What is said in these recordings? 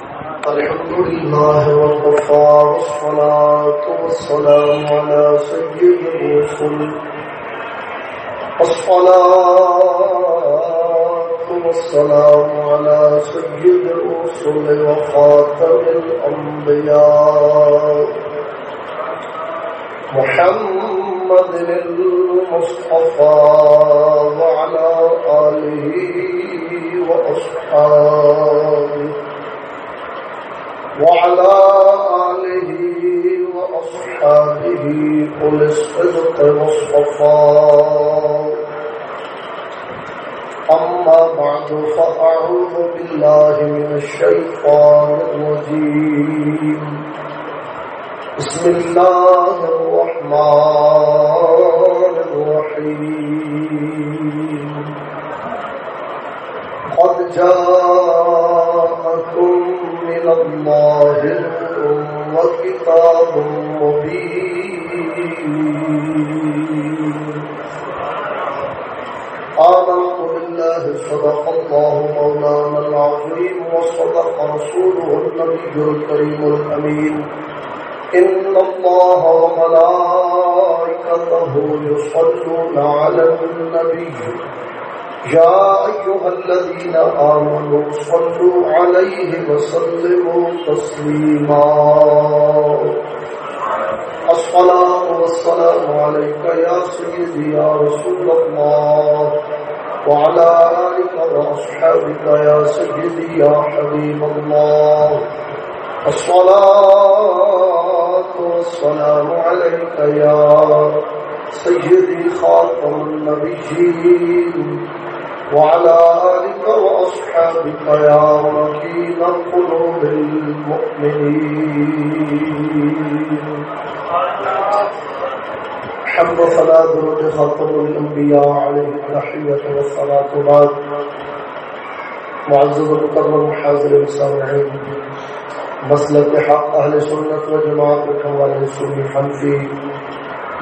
الحمد لله وكفى والصلاة والسلام على سيد الرسل. الصلاة والسلام على سيد الرسل وخاتم الأنبياء. محمد المصطفى وعلى آله وأصحابه وعلى آله وأصحابه قل الصدق والصفاء. أما بعد، فأعوذ بالله من الشيطان الرجيم. بسم الله الرحمن الرحيم. قد جاءكم من الله وكتاب مبين. آمنت بالله، صدق الله مولانا العظيم وصدق رسوله النبي الكريم الأمين. إن الله وملائكته يصلون على النبي. يا أيها الذين آمنوا صلوا عليه وسلموا تسليما. الصلاة والسلام عليك يا سيدي يا رسول الله. وعلى آلك وأصحابك يا سيدي يا حبيب الله. الصلاة والسلام عليك يا سيدي خاتم النبيين. وعلى آلك وأصحابك يا مكين قلوب المؤمنين. حمد صلاة درود خاتم الأنبياء عليه التحية والصلاة بعد. معزز المكرم حاضر المسامعين مسلك حق أهل سنة وجماعة الكوالي السني حنفي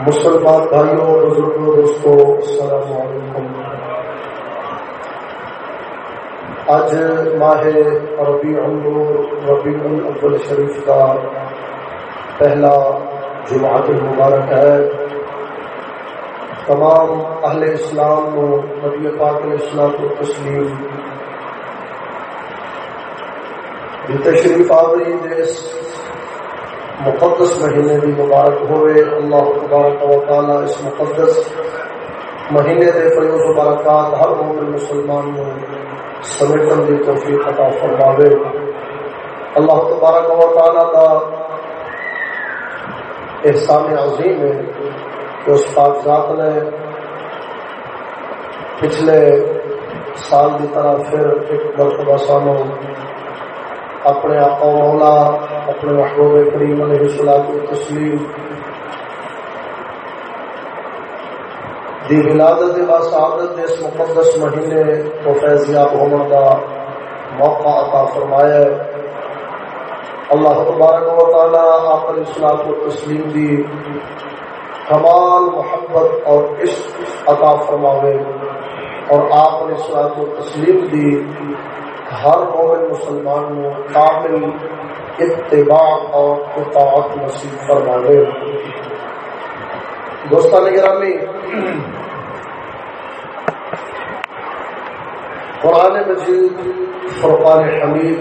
مسلمان بھائیوں بزرگوں، دوستوں، السلام علیکم. آج ماہ ربی ربی الاول شریف کا پہلا جماعت المبارک ہے۔ تمام اہل اسلام کو نبی پاک علیہ السلام کو تسلیم۔ تشریف آوری جس مقدس مہینے کی مبارک ہوئے، اللہ تبارک و تعالی اس مقدس مہینے کے فیوز و برکات ہر مومن مسلمان کو سمیٹن کی توفیق عطا فرماوے۔ اللہ تبارک و تعالی کا احسان عظیم ہے کہ اس کاغذات نے پچھلے سال کی طرح پھر ایک مرتبہ سانو اپنے آپ مولا، اپنے محبوب کریم علیہ السلام کی تسلیم دی ولادت با سعادت اس مقدس مہینے کو فیضیاب ہونے کا موقع عطا فرمایا اللہ تبارک و تعالی آپ علیہ السلام کو تسلیم دی۔ کمال، محبت اور عشق عطا فرماوے۔ اور آپ علیہ السلام کو تسلیم دی۔ ہر مومن مسلمان کو کامل اتباع اور اطاعت نصیب فرماوے۔ دوستان گرامی، قرآن مجید فرقان حمید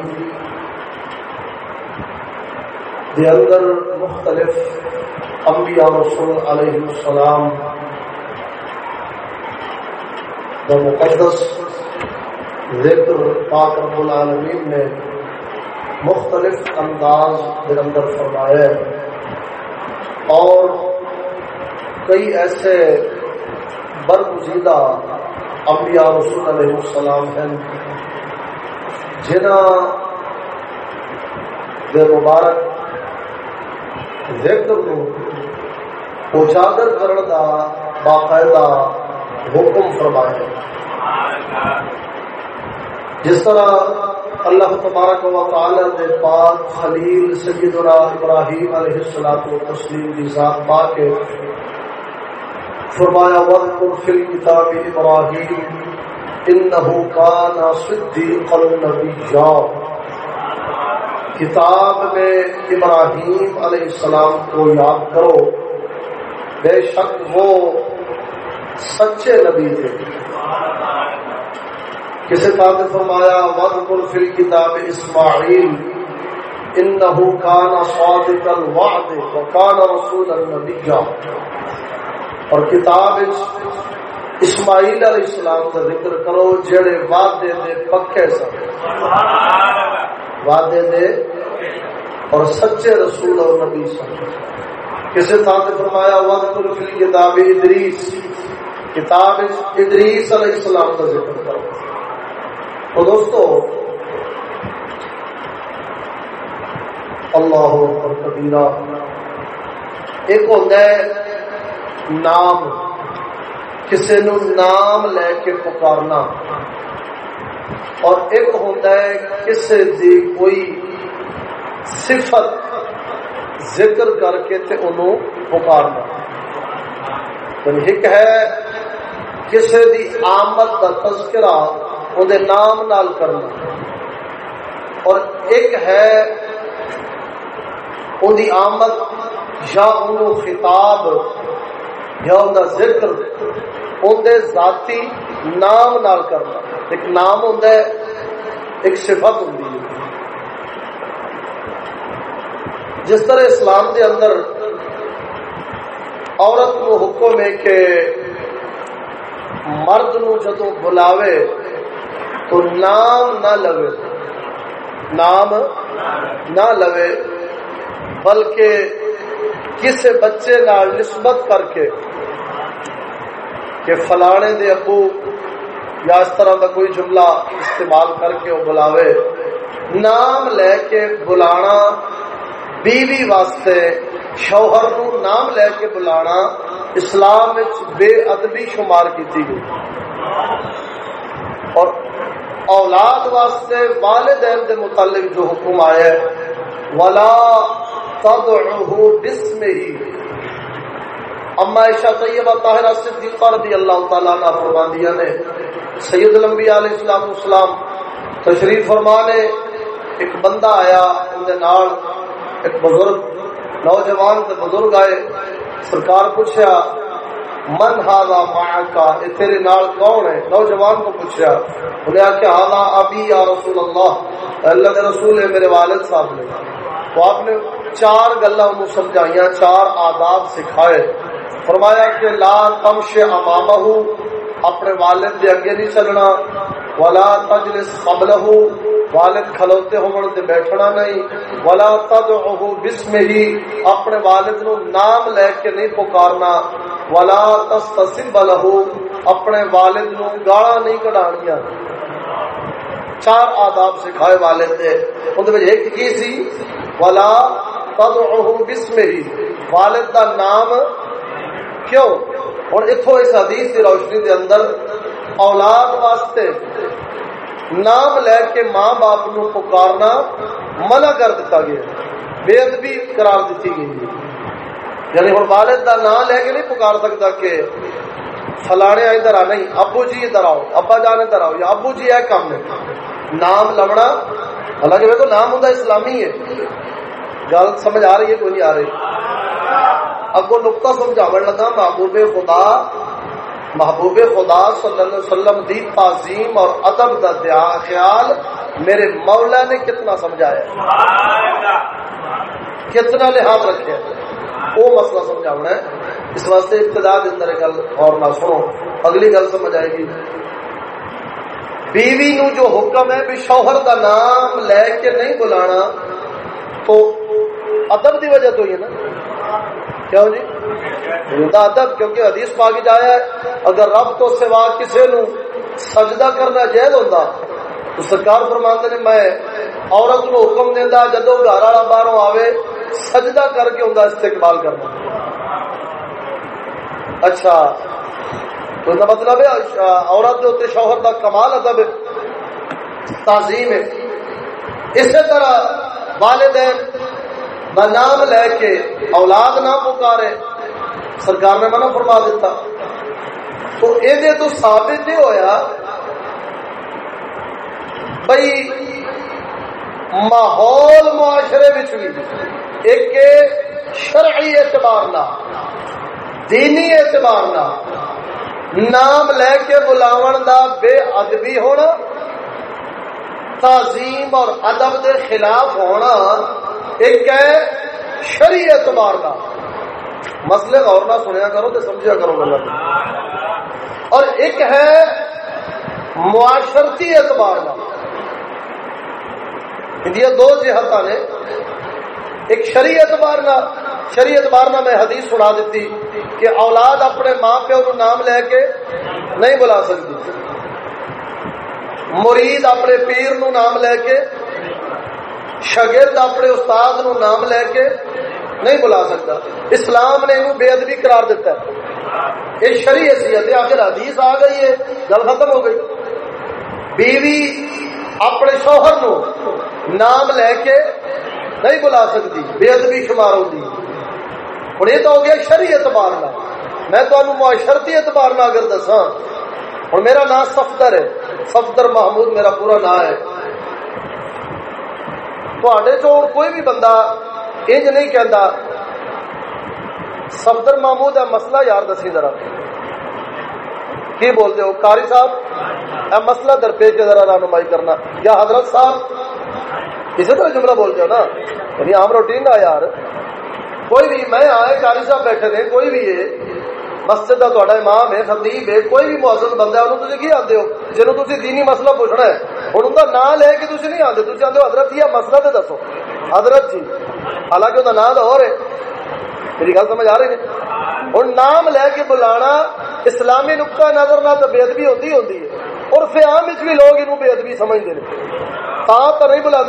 کے اندر مختلف انبیاء رسول علیہ السلام مقدس ذکر پاک رب العالمین نے مختلف انداز کے اندر فرمایا اور کئی ایسے برگزیدہ انبیاء رسول علیہ السلام ہیں جنہ بے مبارک ذکر کو اجاگر کرنے کا باقاعدہ حکم فرمایا جس طرح اللہ تبارک و تعالی دے پاک خلیل سیدنا ابراہیم علیہ السلام و تسلیم کی ذات پا کے فرمایا وذکر فی الکتاب ابراہیم انہو کانا صدیقا نبیا کتاب میں ابراہیم علیہ السلام کو یاد کرو، بے شک وہ سچے نبی تھے۔ کسی بات فرمایا ود فل کتاب اسماعیل انہو کان صادق الوعد وکان رسول النبی اور کتاب اسماعیل علیہ السلام کا ذکر کرو، جڑے وعدے دے پکے سن۔ وعدے دے اور سچے رسول اور نبی سن۔ کسی تھا سے فرمایا، وقت فی کتاب ادریس۔ کتاب ادریس علیہ السلام کا ذکر کرو۔ تو دوستو، اللہ اکبر کبیرہ، ایک ہوتا ہے نام کسی نو نام لے کے پکارنا۔ اور ایک ہوتا ہے کسی دی کوئی صفت ذکر کر کے تے انہوں پکارنا۔ ایک ہے کسی دی آمد کا تذکرہ اندر نام نال کرنا۔ اور ایک ہے ان دی آمد یا انہوں خطاب یا ان ذکر اندر ذاتی نام نال کرنا۔ ایک نام ہوں ایک صفت ہوں جس طرح اسلام کے اندر عورت کو حکم ہے کہ مرد نو جدو بلاوے تو نام نہ لوے، نام نہ لوے، بلکہ کسی بچے نال نسبت کر کے کہ فلانے دے ابو یا اس طرح کا کوئی جملہ استعمال کر کے وہ بلاوے، نام لے کے بلانا بیوی واسطے، شوہر نو نام لے کے بلانا اسلام بے ادبی شمار کی گئی۔ اور اولاد واسطے والدین دے متعلق جو حکم آیا ہے، ولا تدعوه بسم ہی اما عائشہ طیبہ طاہرہ صدیقہ رضی اللہ تعالی عنہ فرماندیاں نے، سید الانبیاء علیہ السلام السلام تشریف فرمانے ایک بندہ آیا اندے نال، ایک بزرگ، نوجوان تے بزرگ آئے، سرکار پوچھا من ہالا معاکا اے تیرے نال کون ہے؟ نوجوان کو پوچھا انہیں آ کہ ہالا ابھی یا رسول اللہ؟ اللہ کے رسول ہے میرے والد صاحب نے۔ تو آپ نے چار گلا سمجھائیاں، چار آداب سکھائے۔ فرمایا کہ لا تمش امامہ اپنے والد دے اگے نہیں چلنا، ولا تجلس قبلہ والد کھلوتے ہون تے بیٹھنا نہیں، ولا تدعوه بسم ہی اپنے والد نو نام لے کے نہیں پکارنا، ولا تستصب له اپنے والد نو گالا نہیں کڈانیاں۔ چار آداب سکھائے والد دے اون وچ ایک کی سی؟ ولا تدعوه بسم ہی والد دا نام کیوں؟ ہوں اتو اس حدیث کی روشنی دے اندر اولاد واسطے نام لے کے ماں باپ نو پکارنا منع کر دیتا گیا بے ادبی قرار دیتی گئی۔ یعنی ہوں والد کا نام لے کے نہیں پکار سکتا کہ فلانے ادھر آ نہیں، ابو جی ادھر آؤ، ابا جان ادھر آؤ، یا ابو جی ہے کام ہے نام لونا حالانکہ میرے کو نام ہوں اسلامی ہے۔ گل سمجھ آ رہی ہے، کوئی نہیں آ رہی۔ اگو نقطہ سمجھاو لگا، محبوب خدا محبوب خدا صلی اللہ علیہ وسلم دی تعظیم اور ادب دا دیا خیال میرے مولا نے کتنا سمجھایا۔ کتنا لحاظ رکھے وہ مسئلہ سمجھاونا ہے۔ اس واسطے ابتدا کے اندر گل اور نہ سنو۔ اگلی گل سمجھ آئے گی۔ بیوی نو جو حکم ہے بھی شوہر کا نام لے کے نہیں بلانا، تو ادب دی وجہ تو ہی ہے نا۔ کیوں جی؟ ادب، کیونکہ حدیث پاک جایا ہے، اگر رب تو سوا کسی نو سجدہ کرنا جائز ہوتا تو سرکار فرماتے نے، میں عورت نو حکم دینا جدو گھر والا باہر آوے، سجدہ کر کے انہیں استقبال کرنا۔ اچھا تو مطلب ہے، عورت کے اتنے شوہر کا کمال ادب، تعظیم ہے۔ اسی طرح والدین نام لے کے اولاد نہ پکارے، سرکار نے منع فرما دیتا۔ تو یہ تو ثابت یہ ہویا بھائی ماحول معاشرے بھی ایک شرعی اعتبار نہ، دینی اعتبار نہ، نام لے کے بلاو دا بے ادبی ہونا، تعظیم اور ادب دے خلاف ہونا ایک ہے شری اعتبار کا مسئلے غور نہ سنیا کرو تو سمجھا کرو غلط اور ایک ہے معاشرتی اعتبار کا یہ دو جہت نے، ایک شری اعتبار کا شری اعتبار میں حدیث سنا دیتی کہ اولاد اپنے ماں پیو نام لے کے نہیں بلا سکتی۔ مرید اپنے پیر نو نام لے کے شگرد اپنے استاد نو نام لے کے نہیں بلا سکتا۔ اسلام نے انہوں بے ادبی قرار دیتا ہے۔ یہ شری حیثیت ہے۔ آخر حدیث آ گئی ہے۔ گل ختم ہو گئی۔ بیوی اپنے شوہر نو نام لے کے نہیں بلا سکتی۔ بے ادبی شمار ہوتی ہوں یہ تو ہو گیا شری اعتبار نہ میں تمہیں معاشرتی اعتبار نہ اگر دساں اور میرا نام سفدر ہے۔ سفدر محمود میرا پورا نام ہے۔ تھوڑے تو کوئی بھی بندہ انج نہیں کہتا سفدر محمود ہے مسئلہ یار دسی ذرا کی بولتے ہو کاری صاحب اے مسئلہ درپیش کے ذرا رہنمائی کرنا یا حضرت صاحب اسی طرح جملہ بولتے ہو نا یعنی عام روٹین کا یار کوئی بھی میں آئے کاری صاحب بیٹھے تھے کوئی بھی ہے مسجد کا تا امام ہے، خطیب ہے، کوئی بھی معذر بندہ ہے، انہوں کی آتے ہو؟ جنہوں تھی دینی مسئلہ پوچھنا ہے ہوں ان کا نام لے کے تھی نہیں آتے تھی آتے ہو حضرت جی مسئلہ تو دسو۔ حضرت جی حالانکہ وہ نام تو اور ہے۔ میری گل سمجھ آ رہی ہے ہوں نام لے کے بلانا اسلامی نقطہ نظر نہ تو بے ادبی ہوتی ہوتی ہے۔ اور فیام بھی لوگ انہوں بے ادبی سمجھتے ہیں تو نہیں بلا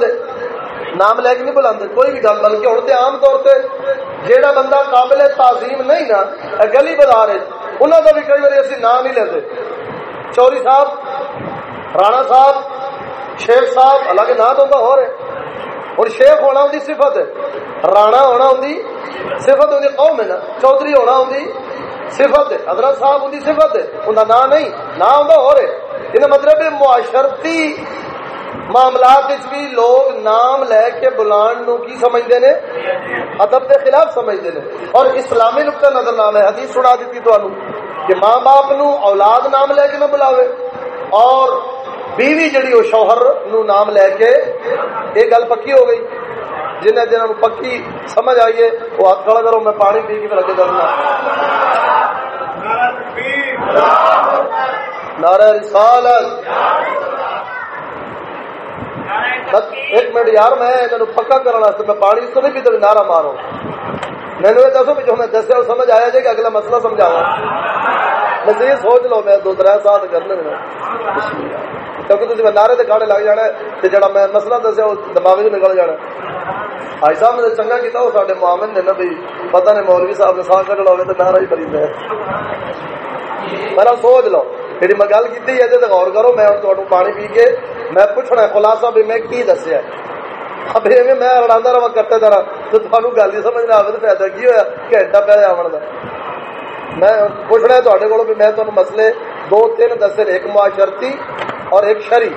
نام لے کے نہیں بلا کوئی بھی گل، بلکہ ہوں تو عام طور سے جہاں بندہ قابل تعظیم نہیں نا، گلی بازار انہوں کا بھی کئی بار اسی نام نہیں لیتے چوری صاحب، رانا صاحب، شیخ صاحب الگ نام تو ہو رہے ہوں شیخ ہونا ان صفت ہے، رانا ہونا ان صفت، ان قوم ہے نا، چودھری ہونا ان صفت ہے۔ حضرت صاحب ان صفت ہے انہیں نام نہیں، نام ہو رہے یہ مطلب معاشرتی معاملات بھی لوگ نام لے کے بلان نو کی سمجھتے ہیں ادب کے خلاف سمجھتے ہیں اور اسلامی نقطہ نظر نام ہے، حدیث سنا دیتی تو کہ ماں باپ نو اولاد نام لے کے نہ بلاوے اور بیوی جڑی وہ شوہر نو نام لے کے یہ گل پکی ہو گئی۔ جنہیں جنہوں پکی سمجھ آئیے وہ ہاتھ کھڑا کرو، میں پانی پی کے لگے کرنا نعرہ رسالت۔ ایک منٹ یار، میں انہوں پکا کرنا میں پانی تو نہیں پیتا نعرہ مارو میں نے دسو بھی جو میں دسیا سمجھ آیا جائے کہ اگلا مسئلہ سمجھاوا میں سوچ لو، میں دو تر سال کرنے کیونکہ تھی میں نعرے کے گاڑے لگ جانا ہے جڑا میں مسئلہ دسیا، وہ دماغ چ نکل جانا بھائی صاحب نے چنگا کیا وہ سارے معامن نے نا بھائی پتا نہیں مولوی صاحب نے سا کر لو تو نعرہ ہی بری ہے میرا سوچ لو۔ جی میں گل کی ہے غور کرو میں پانی پی کے میں پوچھنا خلاصہ بھی میں کی دسیا ابھی میں رڑا رہا کرتے رہا تو تمہیں گل ہی سمجھ نہ آئے تو فائدہ کی ہوا گھنٹہ پہ آن کا میں پوچھنا تے کو بھی میں تمہیں مسئلے دو تین دسے ایک معاشرتی اور ایک شری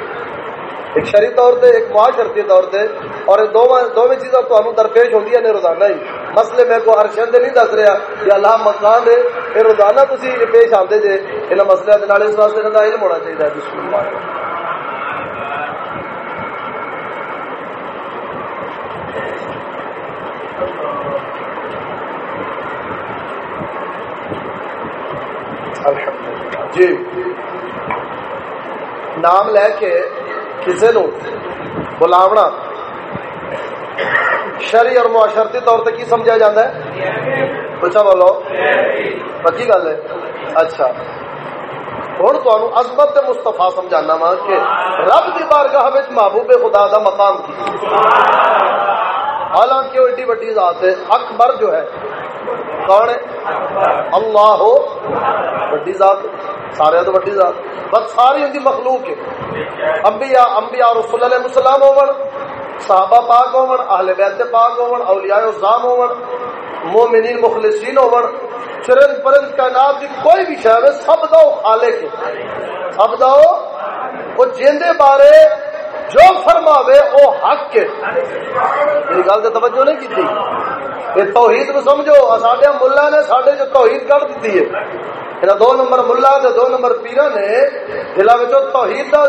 ایک شری طور سے ایک معاشرتی طور سے اور دونوں چیزاں تمہیں درپیش ہوتی ہیں روزانہ ہی۔ مسئلے میں کو ارشد نہیں دس رہا کہ اللہ مکان دے یہ روزانہ تھی پیش آتے جے۔ ان مسئلے کے اس واسطے علم ہونا چاہیے بسم اللہ۔ جی۔ نام لے کے کسی نو؟ بلاونا شری اور معاشرتی طور سے کی سمجھا جاتا ہے؟ پوچھا بولو۔ پکی گل ہے۔ اچھا۔ ہوں تمہیں عظمت مستفا سمجھانا وا کہ رب کی بارگاہ محبوب خدا دا مقام کی۔ حالانکہ وہ ایڈی وڈی ذات ہے۔ اکبر جو ہے، کون ہے؟ اللہ ہو۔ وڈی ذات۔ سارے تو وڈی ذات۔ بس ساری ان کی مخلوق ہے۔ انبیاء انبیاء رسول علیہ السلام ہو صحابہ پاک ہون، اہل بیت پاک ہون، اولیاء الزام ہون، مومنین مخلصین ہون۔ چرند پرند کائنات کی کوئی بھی شہر ہے، سب دا خالق ہے۔ سب دا وہ جیندے بارے جو فرماوے او حق ہے۔ میری گل تو توجہ نہیں کی یہ توحید کو سمجھو ساڈے ملا نے ساڈے جو توحید کر دیتی ہے۔ یہ دو نمبر ملا دے دو نمبر پیرا نے دلا توحید دا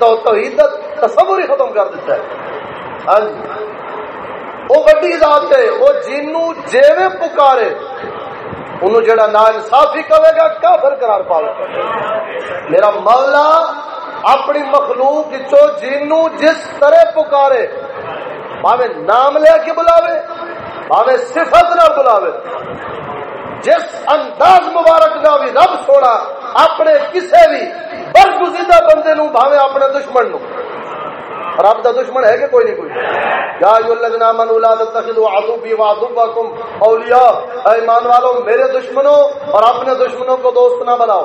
توحید دا تصور ہی ختم کر دیتا ہے ہاں جی وہ وڈی ذات ہے وہ جنوں جیویں پکارے انہوں جڑا نا انصافی کرے گا کافر قرار پاوے میرا مولا اپنی مخلوق چو جنوں جس طرح پکارے باوے نام لے کے بلاوے باوے صفت نہ بلاوے جس انداز مبارک کا بھی رب چھوڑا اپنے کسے بھی برگزیدہ بندے نو بھاوے اپنے دشمن نو۔ رب کا دشمن ہے کہ کوئی نہیں کوئی؟ یا ایو الذین آمنوا لا تتخذوا عدوی وعدوکم اولیاء۔ ایمان والو، میرے دشمنوں اور اپنے دشمنوں کو دوست نہ بناؤ۔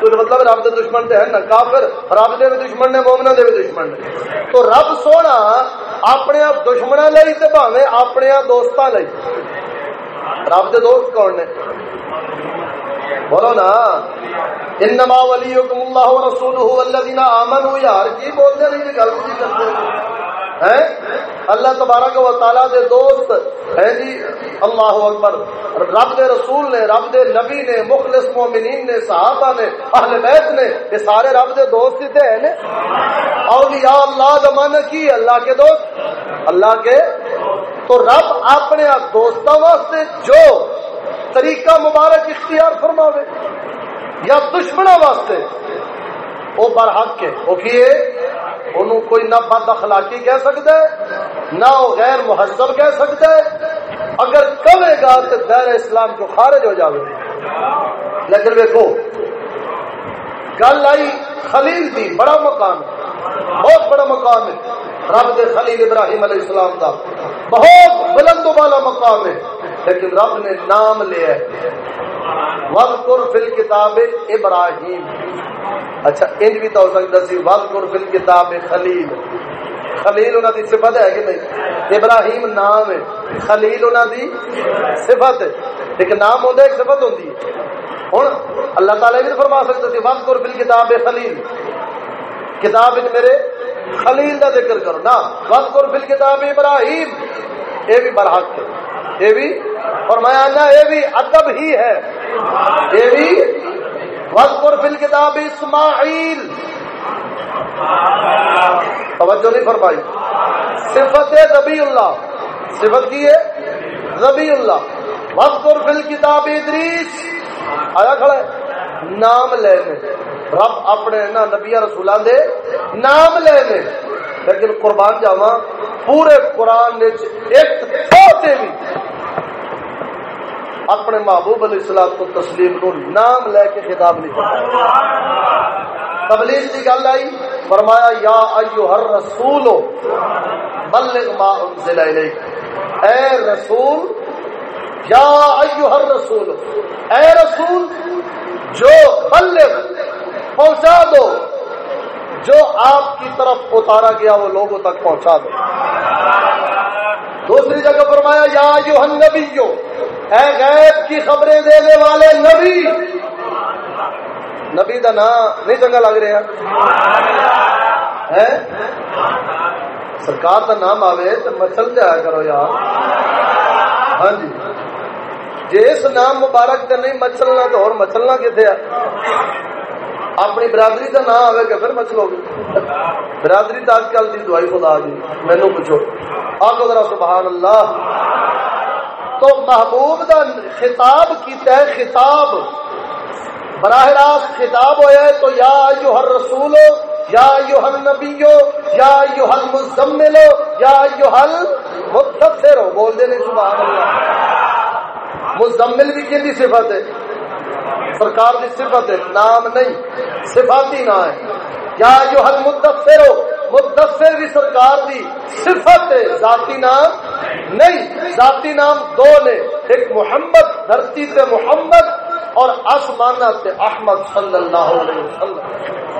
تو مطلب رب دے دشمن تے ہیں نا کافر، رب دے دشمن نے مومنوں دے دشمن نے۔ تو رب سونا، اپنے دشمناں لئی تے بھاویں اپنے دوستاں لئی۔ رب دے دوست کون نے؟ بولو نا، انما ولیکم اللہ ورسولہ والذین آمنوا، یار کی بولتے نہیں گل کی کرتے ہیں؟ اللہ تبارک و تعالی دے دوست، ہیں جی اللہ اکبر۔ رب دے رسول نے، رب دے نبی نے، مخلص مومنین نے، صحابہ نے، اہل بیت نے، یہ سارے رب دے دوست ہی تھے ہیں اولیاء اللہ زمانہ کی؟ اللہ کے دوست۔ اللہ کے تو رب اپنے دوستوں واسطے جو طریقہ مبارک اختیار فرماوے یا دشمنوں واسطے، وہ برحق ہے وہ کیے انہوں کوئی نہ بد اخلاقی کہہ سکتا ہے، نہ وہ غیر مہذب کہہ سکتا ہے۔ اگر کہے گا تو دیر اسلام کو خارج ہو جاوے۔ لیکن دیکھو گل آئی خلیل دی، بڑا مقام ہے، بہت بڑا مقام ہے۔ رب دے خلیل ابراہیم علیہ السلام دا۔ بہت بلند والا مقام ہے۔ لیکن رب نے نام لیا ہے۔ وزقر فل کتاب ابراہیم۔ اچھا انج بھی تو ہو سکتا سی۔ وزقر فل کتاب خلیل۔ خلیل انہوں دی صفت ہے کہ نہیں؟ ابراہیم نام ہے۔ خلیل انہوں دی صفت ہے۔ ایک نام ہوتا ہے ایک صفت ہوتی ہے۔ ہوں اللہ تعالی بھی فرما سکتا سی وزقر فل کتاب خلیل۔ کتاب میرے خلیل کا ذکر کرو. نا وزقر فل کتاب ابراہیم. یہ بھی برحق ہے. یہ بھی اور میں آنا یہ بھی ادب ہی ہے. یہ بھی وزقر فل کتاب اسماعیل. توجہ نہیں فرمائی. صفت ہے ربی اللہ صفت کی ہے؟ ربی اللہ وزقر فل کتاب ادریس. آیا کھڑا ہے؟ نام لینے رب اپنے نہ نبیا رسولہ دے نام لینے لیکن قربان جاوا پورے قرآن ایک بھی۔ اپنے محبوب علیہ السلام کو تسلیم نو نام لے کے خطاب نہیں تبلیغ کی گل آئی، فرمایا، یا ایو ہر رسول بلغ ما انزل الیک۔ اے رسول، یا ایو ہر رسول اے رسول، جو بلغ، پہنچا دو۔ جو آپ کی طرف اتارا گیا وہ لوگوں تک پہنچا دو دوسری جگہ فرمایا، یا یو نبیو اے غیب کی خبریں دینے والے نبی۔ نبی کا نام نہیں چنگا لگ رہا۔ ہے سرکار کا نام آوے تو مچل جایا کرو یار۔ ہاں جی۔ جس نام مبارک کا نہیں مچلنا تو اور مچلنا کتنے اپنی برادری کا نام آئے گا پھر مچلو گے برادری تو اج کل کی دعائی خدا جی مینو پوچھو۔ آگے ذرا سبحان اللہ۔ تو محبوب دا خطاب کیتا ہے، خطاب۔ براہ راست خطاب ہویا ہے، تو یا ایوہ الرسول، یا یو ایوہ النبی، یا یو ایوہ المزمل، یا ایوہ المتصر بول دے نہیں سبحان اللہ۔ مزمل بھی کی صفت ہے؟ سرکار دی صفت ہے نام نہیں، صفاتی نہ ہے۔ یا ایوہ المتصر مدثر بھی سرکار دی صفت ہے ذاتی نام نہیں۔ ذاتی نام دو نے، ایک محمد، دھرتی سے محمد اور آسمانہ سے احمد صلی اللہ علیہ وسلم۔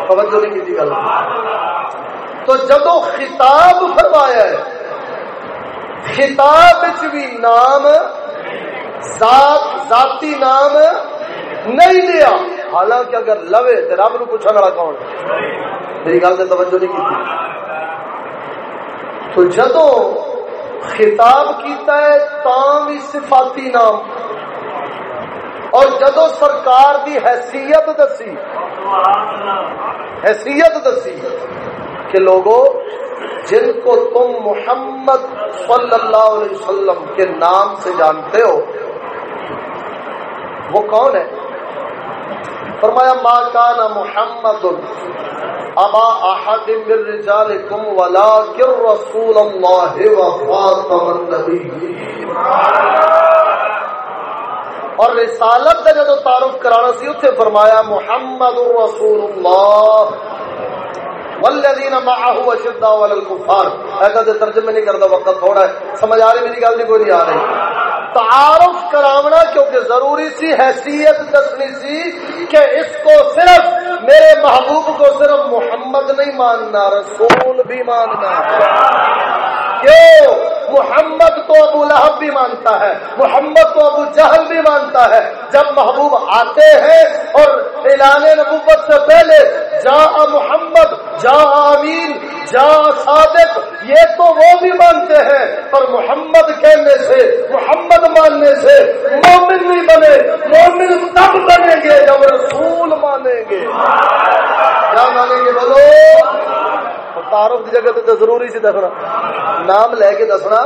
توجہ نہیں کی گل۔ تو جب خطاب فرمایا ہے، خطاب بھی نام، ذات، ذاتی نام نہیں لیا حالانکہ اگر لوے تو رب نو پوچھنے والا کون میری گل سے توجہ نہیں کی تو جدو خطاب کیتا ہے تاں بھی صفاتی نام۔ اور جدو سرکار دی حیثیت دسی حیثیت دسی کہ لوگوں جن کو تم محمد صلی اللہ علیہ وسلم کے نام سے جانتے ہو، وہ کون ہے؟ فرمایا، ما کان محمد ابا احد من رجالکم ولکن رسول اللہ و خاتم النبیین. اور رسالت کا جدو تعارف کرانا سی اتنے فرمایا، محمد رسول اللہ والذین معه اشداء علی الکفار. ایسا تے ترجمے نہیں کردا وقت تھوڑا ہے۔ سمجھ آ رہی میری گل نہیں، کوئی نہیں آ رہی۔ تعارف کراونا کیونکہ ضروری سی، حیثیت دسنی سی کہ اس کو صرف میرے محبوب کو صرف محمد نہیں ماننا، رسول بھی ماننا۔ کیوں؟ محمد تو ابو لہب بھی مانتا ہے، محمد تو ابو جہل بھی مانتا ہے۔ جب محبوب آتے ہیں اور اعلان نبوت سے پہلے جا محمد جا امین جا صادق، یہ تو وہ بھی مانتے ہیں، پر محمد کہنے سے، محمد ماننے سے مومن نہیں بنے، مومن تب بنیں گے جب رسول مانیں گے۔ کیا مانیں گے بولو؟ تعارف کی جگہ تو ضروری سی دسنا نام لے کے دسنا،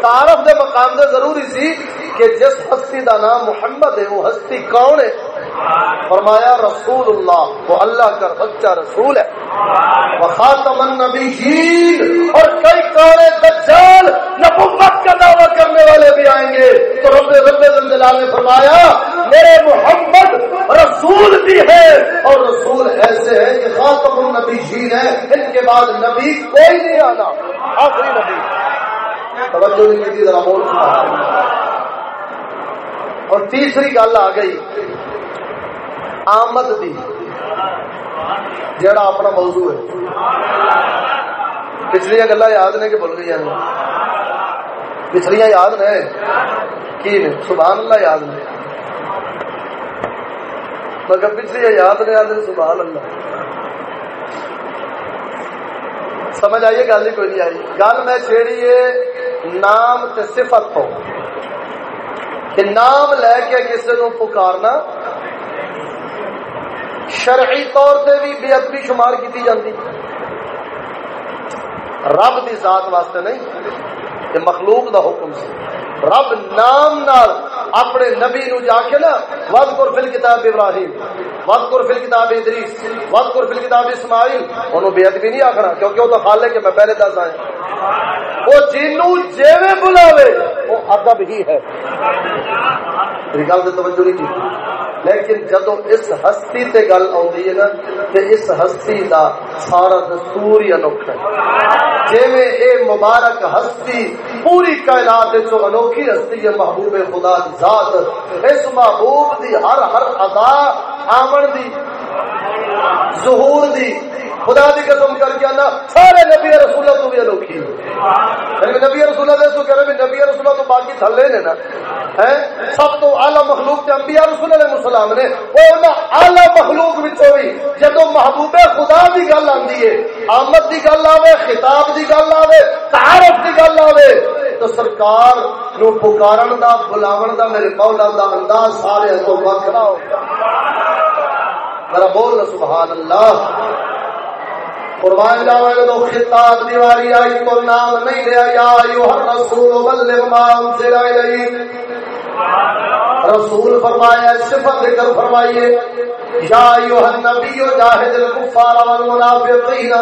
تعارف دے مقام دے ضروری سی کہ جس ہستی دا نام محمد ہے، وہ ہستی کون ہے؟ فرمایا رسول اللہ، وہ اللہ کا سچا رسول ہے۔ خاتم النبیین، اور کئی کارے دجال نبوت کا دعویٰ کرنے والے بھی آئیں گے۔ تو رب رب نے فرمایا، میرے محمد رسول بھی ہے اور رسول ایسے ہیں کہ خاتم النبیین ہے ان کے بعد نبی کوئی نہیں آنا۔ آخری نبی۔ توجہ نہیں کی ذرا بول۔ اور تیسری گل آ گئی، آمد دی۔ جڑا اپنا موضوع ہے پچھلیا گلا یاد نے کہ بھول گئی پچھلیا یاد نے کی نے سبحان اللہ یاد نے مگر پچھلیا یاد نے یاد سبحان اللہ سمجھ آئیے گل ہی کوئی نہیں آئی گل میں چھیڑی ہے نام تے صفت تو کہ نام لے کے کسی نو پکارنا شرعی طور سے بھی بے ادبی شمار کی جاتی رب کی ذات واسطے نہیں، یہ مخلوق دا حکم سے رب نام نال اپنے نبی نو جا کے نا ود کر فل کتاب ابراہیم ود کر فل کتاب ادریس ود کر فل کتاب اسماعیل۔ انہوں بے ادبی نہیں آخنا کیونکہ وہ تو خالے کہ میں پہلے دس آئے وہ جنو جیوے بلاوے، وہ ادب ہی ہے۔ میری گل سے توجہ نہیں کی۔ لیکن جدو اس ہستی تے گل آئی ہے نا، تے اس ہستی دا سارا دستور ہی انوکھا ہے۔ جی اے مبارک ہستی پوری کائنات جو انوکھی ہستی ہے محبوب خدا دی ذات، اس محبوب دی ہر ہر ادا، آمن دی، ظہور دی خدا دی قسم کر کے آنا، سارے نبی رسول تو بھی انوکھی نبی رسول اللہ تو کہہ رہے نبی رسول تو باقی تھلے نے نا۔ سب تو آلہ مخلوق تے انبیاء رسول علیہ السلام نے۔ وہ انہاں آلہ مخلوق وچوں بھی جدوں محبوب خدا دی گل آندی ہے، آمد دی گل آوے، خطاب دی گل آوے، تعارف دی گل آوے، تو سرکار نو پکارن دا، بلاون دا، میرے مولا دا انداز سارے تو وکھرا ہو۔ ذرا بول سبحان اللہ۔ قربان جاوے تو خطاب دیواری آئی تو نام نہیں لیا، یا ایوہ الرسول بلغ ما انزل الیک رسول فرمایا، صفت ذکر فرمائیے، یا ایوہ النبی جاہد الکفار والمنافقین،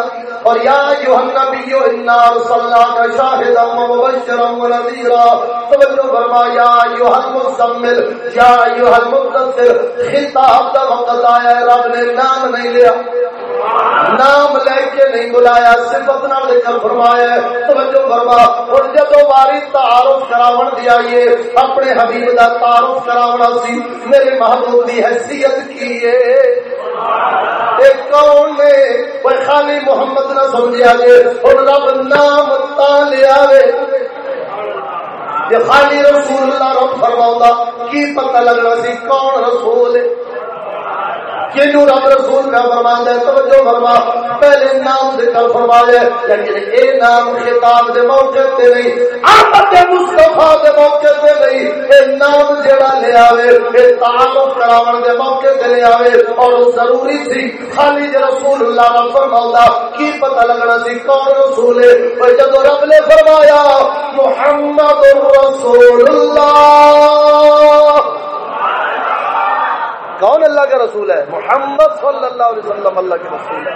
اور یا ایوہ النبی، انا رسلناک شاہدا ومبشرا ونذیرا توجہ فرمایا ایوہ المزمل، یا ایوہ المقتصر خطاب دا وقت آیا، رب نے نام نہیں لیا۔ نام لے کے نہیں بلایا صفت نہ ذکر فرمایا توجہ فرما۔ اور جب باری تعارف کراون دیا یہ اپنے حبیب دا تعارف کراونا سی، میرے محبوب دی حیثیت کی ہے۔ کون نے وہ خالی محمد نہ سمجھا جے، اور رب نام تا لیا یہ خالی رسول اللہ رب فرماؤں کی پتہ لگنا سی کون رسول ہے؟ کنو رب رسول کا فرمان ہے؟ توجہ فرما۔ پہلے نام ذکر فرمایا لیکن اے نام خطاب دے موقع تے نہیں احمد مصطفی دے موقع تے نہیں، اے نام جڑا لے آوے، اے تعلق کراون دے موقع تے لے آوے، اور ضروری سی، خالی جے رسول اللہ نے فرمایا کی پتہ لگنا سی کون رسول ہے؟ پر جب رب نے فرمایا، محمد رسول اللہ۔ کون اللہ کا رسول ہے؟ محمد صلی اللہ علیہ وسلم اللہ کے رسول ہے۔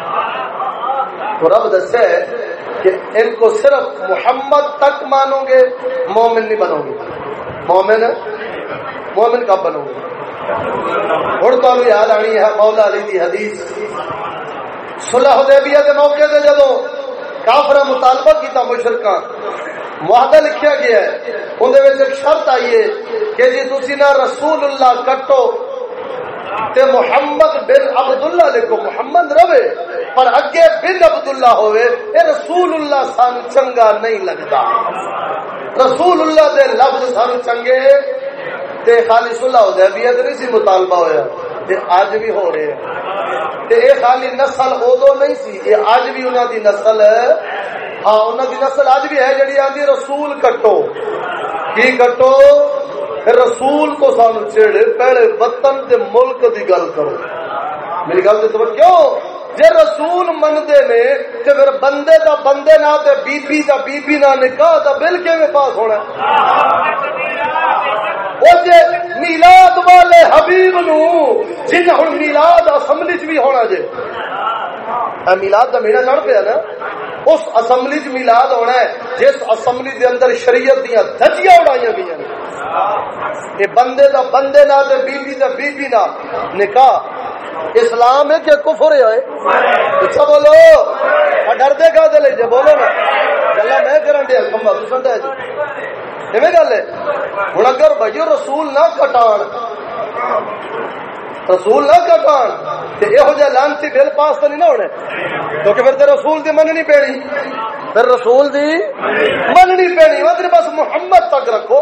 تو رب دسے کہ ان کو صرف محمد تک مانو گے، مومن نہیں بنو گے۔ مومن؟ مومن کب بنو گے؟ ہوں تو یاد آنی ہے، مولا علی دی حدیث۔ صلح حدیبیہ کے موقع سے جدو کافر مطالبہ کیتا مشرکاں، معاہدہ لکھیا گیا ہے۔ اندر ایک شرط آئی ہے کہ جی تھی نہ رسول اللہ کٹو تے محمد بن عبداللہ لکھو، محمد روے پر اگے بن عبداللہ ہوئے، اے رسول اللہ سان چنگا نہیں لگتا۔ رسول اللہ دے لفظ سان چنگے، تے خالی صلح حدیبیہ تے نہیں سی مطالبہ ہویا، تے اج بھی ہو رہے ہیں۔ تے اے خالی نسل اودو نہیں سی، اے اج بھی انہاں دی نسل ہاں انہاں دی نسل اج بھی ہے، جڑی آندی رسول کٹو۔ کی کٹو؟ پھر رسول کو سان چیڑے پہلے وطن دے ملک دی گل کرو۔ میری گل تو کیوں؟ جے رسول مندے نے، تے پھر بندے دا بندے نہ تے بی بی دا بی بی نہ نکاح دا بل کیویں پاس ہونا؟ او جے میلاد والے حبیب نو، جن ہن میلاد اسمبلی چ بھی ہونا جے۔ میلاد دا میڑا چڑھ پیا نا۔ اس اسمبلی چ میلاد ہونا ہے، جس اسمبلی دے اندر شریعت دیا دھجیاں اڑائی گئی یہ بندے دا بندے نہ تے بی بی دا بی بی نہ نکاح، اسلام ہے کہ کفر ہے اچھا بولو۔ ڈر دے گا دے لے جے، بولو نا۔ گلا میں کرن دیا کما تو سنتا ہے جی۔ جی گل ہے؟ ہوں اگر بھائی رسول نہ کٹان، رسول نہ کٹان تو یہ جہ لانتی بل پاس تو نہیں نہ ہونے کیونکہ پھر تو رسول دی مننی پینی پھر رسول دی مننی پینی وہ بس محمد تک رکھو۔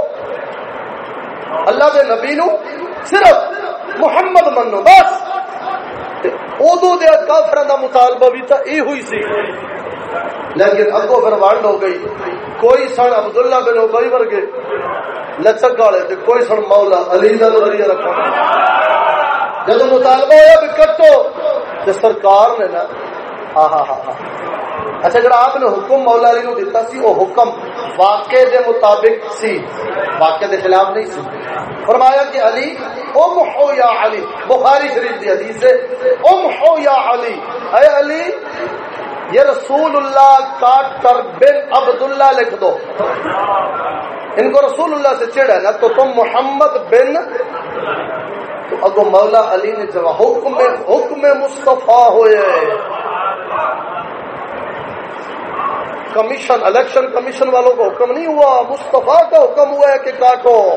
اللہ دے نبی نو صرف محمد منو، بس۔ ادو دے کافر دا مطالبہ بھی تھا یہ ہوئی سی۔ لیکن اگو پھر ونڈ ہو گئی۔ کوئی سن عبداللہ بن ابئی ورگے لچک والے کوئی سن مولا علی کا نظریہ رکھا۔ جب مطالبہ ہوا بھی کٹو تو سرکار نے نا ہاں ہاں ہاں ہاں اچھا جڑا آپ نے حکم مولا علی نو دیتا سی وہ حکم واقع دے مطابق سی۔ واقع دے خلاف نہیں سی۔ فرمایا کہ علی، ام ہو یا علی؟ بخاری شریف دی حدیث ہے، ام ہو یا علی؟ اے علی یہ رسول اللہ کاٹ کر بن عبداللہ لکھ دو۔ ان کو رسول اللہ سے چڑھ ہے نا تو تم محمد بن تو اگو مولا علی نے جب حکم حکم مصطفیٰ ہوئے۔ کمیشن، الیکشن کمیشن والوں کا حکم نہیں ہوا، مصطفیٰ کا حکم ہوا ہے کہ کاٹو۔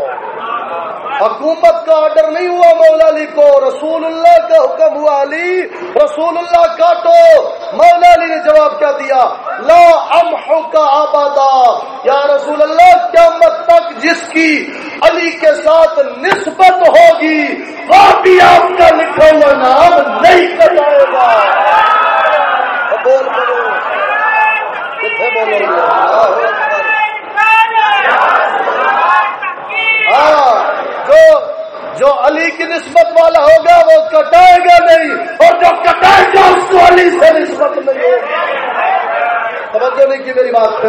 حکومت کا آرڈر نہیں ہوا، مولا علی کو، رسول اللہ کا حکم ہوا، علی، رسول اللہ کاٹو۔ مولا علی نے جواب کیا دیا، لا امحو کا آبادا۔ یا رسول اللہ، قیامت تک جس کی علی کے ساتھ نسبت ہوگی وہ بھی آپ کا لکھا ہوا نام نہیں کر جائے گا بول بولو کتنے بولو جو جو علی کی نسبت والا ہوگا وہ کٹائے گا نہیں۔ اور جو کٹائے گا، اس کو علی سے نسبت نہیں ہوگی۔ توجہ نہیں کی میری بات پہ؟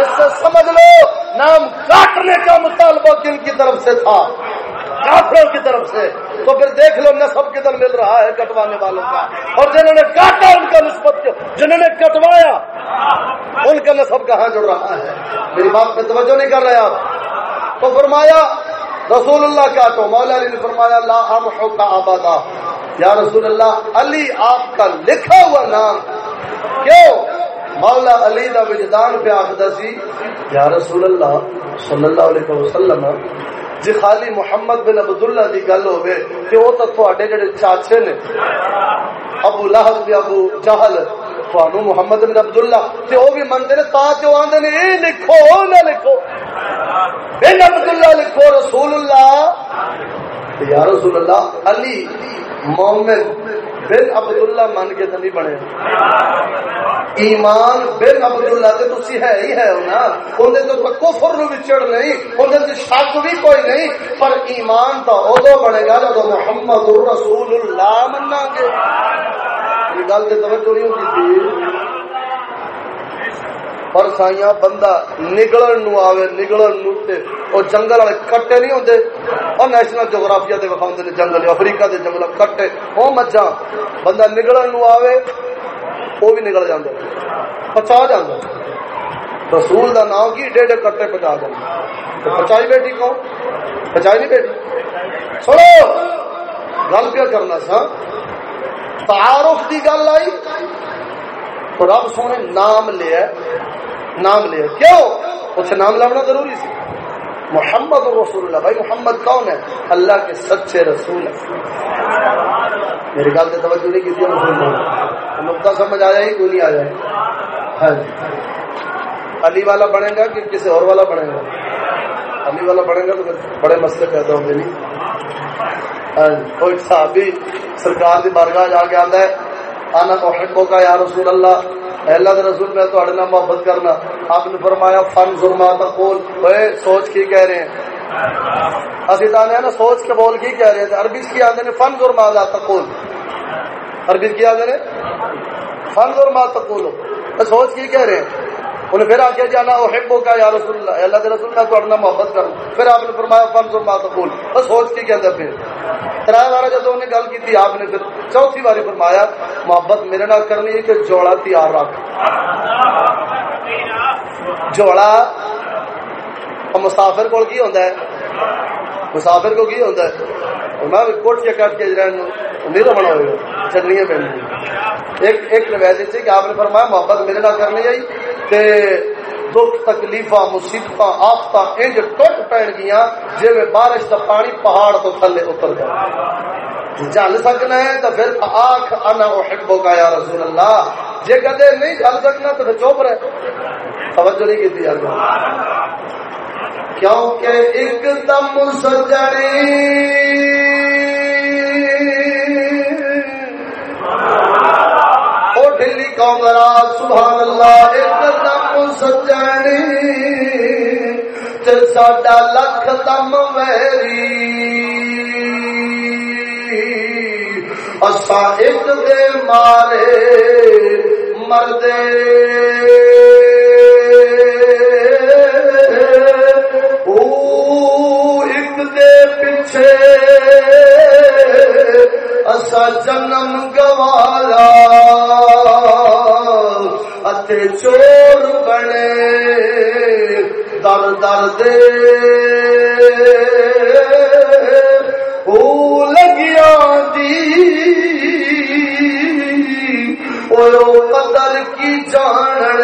اس سے سمجھ لو، نام کاٹنے کا مطالبہ کن کی طرف سے تھا؟ کافروں کی طرف سے۔ تو پھر دیکھ لو، نصب کدھر مل رہا ہے کٹوانے والوں کا۔ اور جنہوں نے کاٹا، ان کا نسبت جنہوں نے کٹوایا، ان کا نصب کہاں جڑ رہا ہے؟ میری بات پہ توجہ نہیں کر رہے آپ۔ تو فرمایا رسول اللہ کا تو مولا علی نے فرمایا، لا ہم کا آبادا یا رسول اللہ، علی آپ کا لکھا ہوا نام کیوں؟ مولا علی دا وجدان پہ آخدا سی، یا رسول اللہ صلی اللہ علیہ وسلم جی خالی محمد بن عبداللہ دی گل ہوئے کہ وہ تو تھوڑے جڑے چاچے نے۔ ابو لہب دی ابو جہل تھانو محمد بن عبداللہ، تے وہ بھی منتے نے، تا جو آندے نے، اے لکھو، نہ لکھو۔ بن عبداللہ لکھو، رسول اللہ یا رسول اللہ، علی مومن بن عبداللہ من کے تو نہیں بنے۔ ایمان بن عبداللہ تے تسی ہے ہی ہے نا اندے تو کفر نو وچڑ نہیں اندے تے شک بھی کوئی نہیں، پر ایمان تو اودو بنے گا جب محمد رسول اللہ مننا گے۔ یہ گل تے توجہ نہیں ہوتی پر سائیاں بندہ نگلن نو آوے نگلن نو تے او جنگل والے کٹے نہیں ہوندے او نیشنل جغرافیہ تے وکھاوندے نے جنگل افریقہ دے جنگل کٹے او مجھاں بندہ نگلن نو آوے او بھی نگل جاندا پچا جاندا رسول دا نام کی ڈیڑھ کٹے پچا جاندا پچائی بیٹی کو پچائی نہیں بیٹی سنو گل کیا کرنا سا تعارف دی گل آئی تو رب سونے نام لیا نام لیا کیوں؟ اسے نام لانا ضروری سی محمد رسول اللہ۔ بھائی محمد کون ہے؟ اللہ کے سچے رسول ہے میری گل سے توجہ نہیں کی نقطہ سمجھ آیا ہی کوئی نہیں آیا۔ ہاں جی۔ علی والا بنے گا کہ کسی اور والا بنے گا؟ علی والا بنے گا تو بڑے مسئلے پیدا ہوں گے نہیں؟ ہاں جی۔ کوئی صحابی سرکار کی بارگاہ جا کے آتا ہے انا احبو کا یا رسول اللہ، اے اللہ دے رسول، میں تو اڑنا محبت کرنا۔ آپ نے فرمایا، فن ظلما تقول اے سوچ کی کہہ رہے ہیں؟ اسی دانے نا، سوچ کے بول کی کہہ رہے ہیں؟ عربی کی آدھے نے فن ظلما لا تقول عربی کی آدھے نے فن ظلما تقول سوچ کی کہہ رہے ہیں؟ انہیں پھر آگے جانا وہ ہبو کا یا رسول اللہ اللہ کے رسول میں تو اڑنا محبت کروں۔ پھر آپ نے فرمایا، فن ظلما تقول بس سوچ کی کہتے پھر۔ ترائے بار جب انہیں گل کی تھی آپ نے پھر چوتھی باری فرمایا، محبت میرے نال کرنی ہے کہ جوڑا تیار رکھ۔ جوڑا مسافر کو کی ہوتا ہے؟ مسافر کو کی ہوتا ہے؟ میں کوٹ کے کٹ کے نہیں رہنا ہوئے چلنی پہ ایک ایک روایت سے کہ آپ نے فرمایا، محبت میرے نال کرنی ہے تے دکھ تکلیف مصیبت آفت انج ٹوٹ پین گیا جی بارش کا پانی پہاڑ تو تھلے اتر گیا۔ جل سکنا ہے تو پھر آخ انا احبو کا یا رسول اللہ جے کدے نہیں جل سکنا تو پھر چوپ رہے توجہ نہیں کی یار کیونکہ ایک دم سجڑی ڈلی قوم سبحان اللہ ایک دم ساڈا لکھ دم ویری اسا ایک دے مارے مردے ایک دے پیچھے اسا جنم گوالا اتے چور بنے در در دے او لگیا دی او قدر کی جان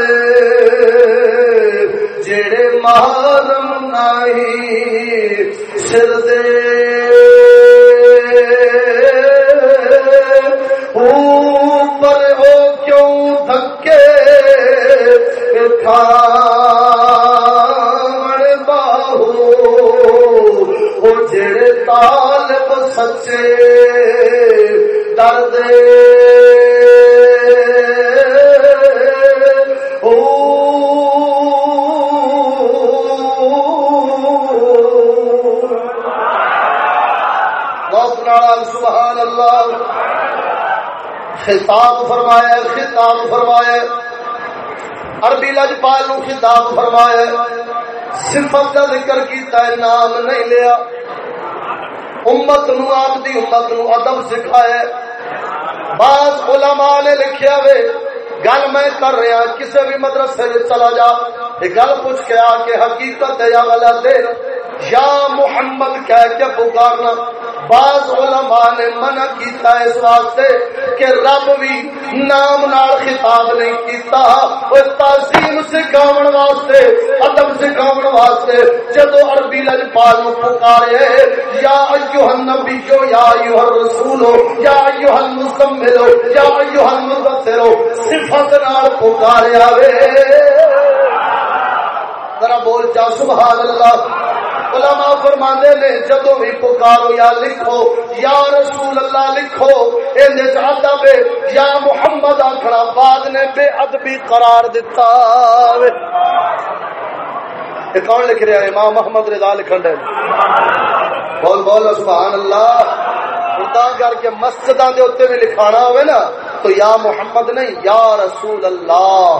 جڑے محرم نہیں سر دے پر باہو وہ جڑے طالب سچے درد سبحان اللہ خطاب فرمایا خطاب فرمایا عربی لجپال نو خطاب فرمایا صفت کا ذکر کیتا ہے، نام نہیں لیا۔ امت نو، آپ دی امت نو ادب سکھایا بعض علماء نے لکھیا وے، گل میں کر رہا کسی بھی مدرسے چلا جا یہ گل پوچھ کے آ کے حقیقت ہے یا غلط ہے۔ یا محمد کہہ کے پکارنا۔ بعض علماء نے منع کیتا اس واسطے کہ رب بھی نام نال خطاب نہیں کیتا۔ وہ تعظیم سکھاون واسطے، ادب سکھاون واسطے جدو عربی لجپال نو پکارے، یا ایھا النبی یا ایھا الرسول، یا ایھا المزمل، یا ایھا المدثر صفات نال پکاریا وے ذرا بول جا، سبحان اللہ۔ علماء فرماندے نے جدو بھی پکارو یا لکھو، یا رسول اللہ لکھو، اے اندے ادب یا محمد آخنا بعد نے بے ادبی قرار دیتا یہ کون لکھ رہا ہے؟ امام محمد رضا لکھن دے۔ بول بول، سبحان اللہ۔ خدا کر کے مسجد دے اتنے بھی لکھانا ہوئے نا، تو یا محمد نہیں، یا رسول اللہ۔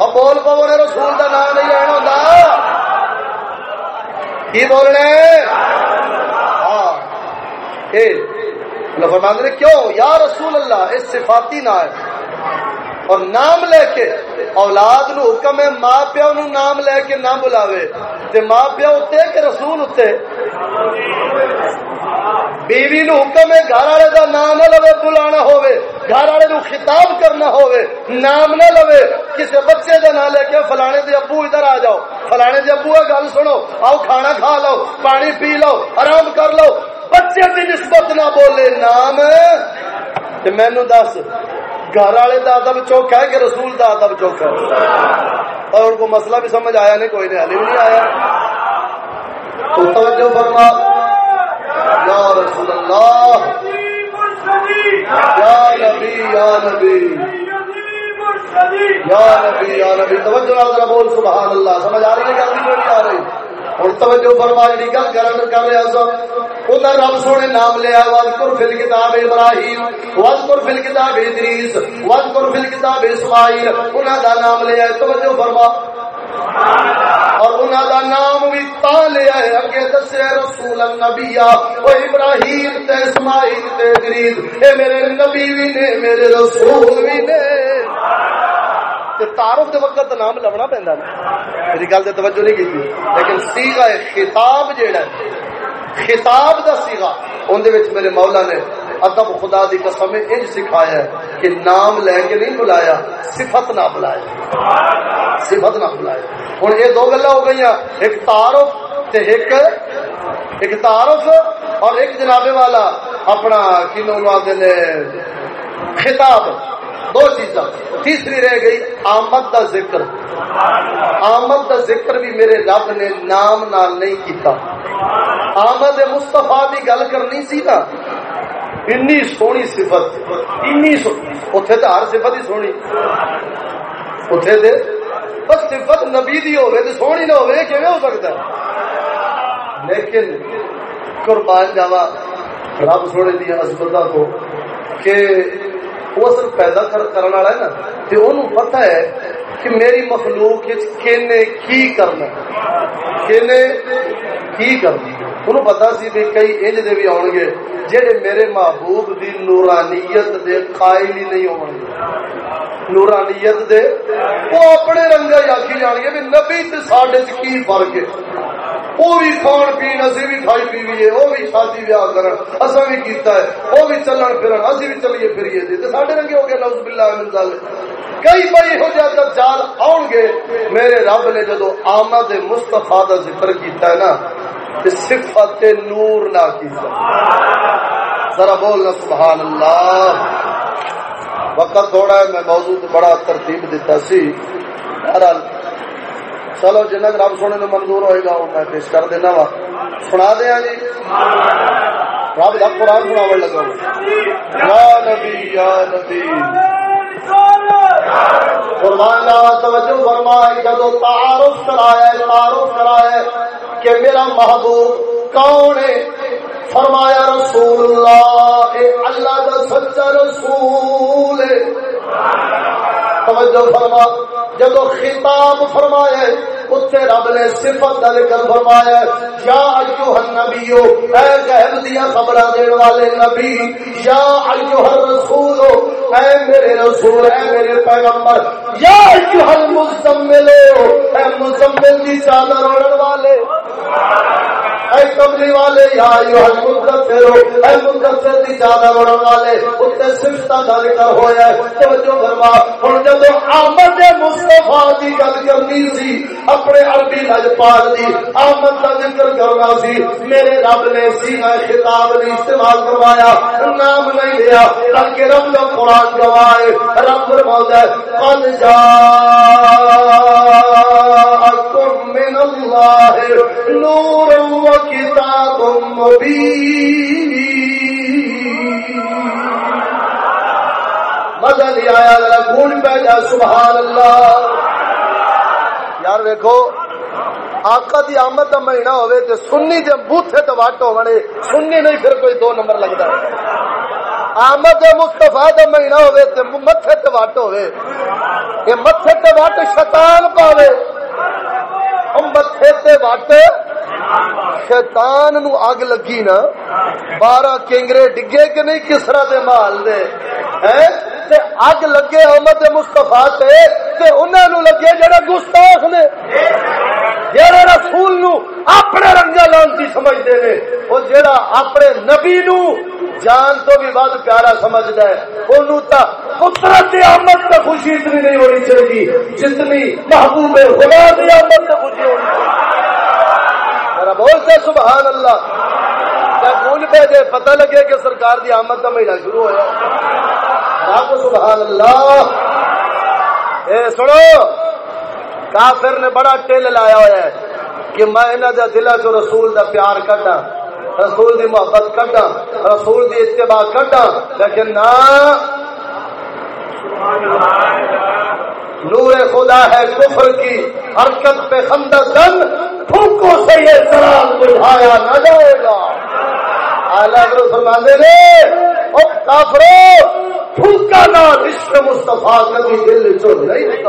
اب بول پو نے رسول کا نام نہیں لینا ہوتا کی بولنے ہاں فرماند نے کیوں؟ یا رسول اللہ، اس صفاتی نہ ہے اور نام لے کے اولاد نو حکم ہے، ماں پیو نو نام لے کے نہ بلاوے۔ تے ماں پیو اتنے کہ رسول اتنے بیوی نو حکم ہے، گھر والے کا نام نہ لو بلانا ہوئے گھر والے نو خطاب کرنا ہوئے نام نہ لو کسی بچے کا نام لے کے فلانے دے ابو ادھر آ جاؤ فلانے دے ابو گل سنو، آؤ کھانا کھا لو، پانی پی لو آرام کر لو، بچے کی نسبت نہ بولے نام۔ مینو دس، گھر والے کا ادب چوکھا ہے کہ رسول کا ادب چوکھا ہے؟ اور ان کو مسئلہ بھی سمجھ آیا نہیں، کوئی نہیں بھی نہیں آیا۔ تو توجہ فرما۔ یا رسول اللہ۔ یا نبی یا نبی۔ یا نبی یا نبی، توجہ ذرا بول سبحان اللہ سمجھ آ رہی ہے گل؟ نہیں آ رہی۔ ہوں توجہ فرما جی گل کر کر رہا سا انہیں رب سونے نام لیا وزقر فل کتاب ابراہیم وزقر فل کتاب ادریس وزقر فل کتاب اسماعیل۔ انہوں کا نام لیا توجہ فرما۔ اور انہوں کا نام بھی تا لیا ہے اگے دسے رسول النبی وہ ابراہیم تے اسماعیل تے ادریس اے میرے نبی بھی نے، میرے رسول بھی نے۔ تعارف دے وقت نام لبنا پہندا میری گل تے توجہ نہیں کی لیکن سیغہ خطاب جیڑا ہے، خطاب دا سیغہ، اون دے وچ میرے مولا نے ادب خدا دی قسم انج سکھایا ہے کہ نام لے کے نہیں بلایا، صفت نہ بلایا۔ صفت نہ بلایا۔ ہن یہ دو گلاں ہو گئیاں، ایک تعارف تے ایک ایک تعارف اور ایک جناب والا اپنا کی نو نے خطاب۔ دو چیزاں۔ تیسری رہ گئی آمد دا ذکر۔ آمد دا ذکر بھی میرے رب نے نام نال نہیں کیتا۔ آمد مستفا کی گل کرنی سی نا۔ انی سونی صفت انی اتنے تو ہر صفت ہی سونی اتنے دے بس صفت نبی دی ہوے تو سونی نہ ہوے کیویں ہو سکتا ہے لیکن قربان جاوا رب سونے دیا عظمتہ کو کہ وہ اصل پیدا کرنے والا ہے نا تو انہوں پتہ ہے کہ میری مخلوق کینے کی کرنا کینے کی کرنا انہوں پتا سی بھی کئی انج دے بھی آن گے جہے میرے محبوب دی نورانیت دے قائل ہی نہیں ہون گے نورانیت دے وہ اپنے رنگا ہی آخی جان گے بھی نبی تے ساڈے کی فرق ہے وہ بھی کھان پین اسی بھی کھائی پیویے وہ بھی شادی بیاہ کرن اسا بھی کیتا ہے وہ بھی چلن پھرن اسی بھی چلیے پھریے جی تے ساڈے رنگے ہو گئے نعوذ باللہ من ذالک کئی بڑی ہو جاتا جال آؤں گے میرے رب نے جدو آمد مصطفیٰ دا ذکر کیتا ہے نا صفت نور نہ کیتا ذرا بولنا سبحان اللہ وقت تھوڑا ہے، میں موضوع بڑا ترتیب دیتا سی۔ بہرحال، چلو جنہ رب سونے میں منظور ہوئے گا میں پیش کر دینا وا۔ سنا دیا جی؟ رب کا قرآن سنا لگا یا نبی یا نبی۔ فرمانا توجہ فرمائے تعارف تعارف کہ میرا محبوب کون ہے؟ فرمایا رسول اللہ اے اللہ کا سچا رسول ہے۔ توجہ فرما جب خطاب فرمایا اتنے رب نے صفت کا ذکر فرمایا یا ایوہ النبیو، اے غیب دیا خبر دین والے نبی، یا ایوہ الرسول، اے میرے رسول، اے میرے پیغمبر، یا ایوہ المزمل، اے مزمل دی چادر اڑن والے۔ اے کملی والے، یا ایوہ المدثر، اے مدثر دی چادر اڑن والے۔ اتنے صفتہ کا ذکر ہویا ہے، توجہ فرما۔ ہن جب آمد مصطفیٰ دی گل کرنی سی اپنے عربی لجپال دی آمد کا ذکر کرنا سی۔ میرے رب نے سینا خطاب نہیں استعمال کروایا نام نہیں لیا بلکہ رب کا قرآن گوائے رب فرماتا ہے، قد جاءکم من الله نور وكتاب مبين۔ مزہ نہیں آیا، ذرا گونج پہ جا، سبحان اللہ۔ یار ویکھو، آقا دی آمد کا مہینہ ہوئے تے سنی تے بوتھے تے واٹ ہونے سنی نہیں پھر کوئی دو نمبر لگتا ہے آمد مصطفیٰ دا مہینہ ہوئے تے متھے تے واٹ ہوئے یہ متھے تے واٹ شیطان پاوے۔ متھے تے واٹ، شیطان نو اگ لگی نا، بارہ کنگرے ڈگے کہ نہیں کس طرح دے مال دے۔ تے اگ لگے احمد مصطفیٰ تے تے انہاں نو لگے جڑا گستاخ نے۔ جڑے رسول نو اپنے رنگا لانتی سمجھتے نے۔ وہ جڑا اپنے نبی نو جان تو بھی بہت پیارا سمجھتا ہے انہوں تا قدرت آمد کا خوشی اتنی نہیں ہونی چاہیے جتنی محبوب خدا کی آمد کا خوشی ہونی چاہیے بولتے سبحان اللہ کیا بھول پہ جائے پتہ لگے کہ سرکار دی آمد کا مہینہ شروع ہوا سبحان اللہ۔ اے سنو، کافر نے بڑا ٹل لایا ہوا ہے کہ میں انہوں دے دلوں چ رسول دا پیار کٹا رسول دی محبت کٹا رسول دی اتباع کٹا لیکن نہ۔ نور خدا ہے کفر کی، حرکت پہ خندہ دن پھوکوں سے یہ سلام بجھایا نہ جائے گا۔ اعلیٰ فرمانے نے، او کافروں کافرو پھوکا نہ عشق مصطفیٰ کبھی دل چو نہیں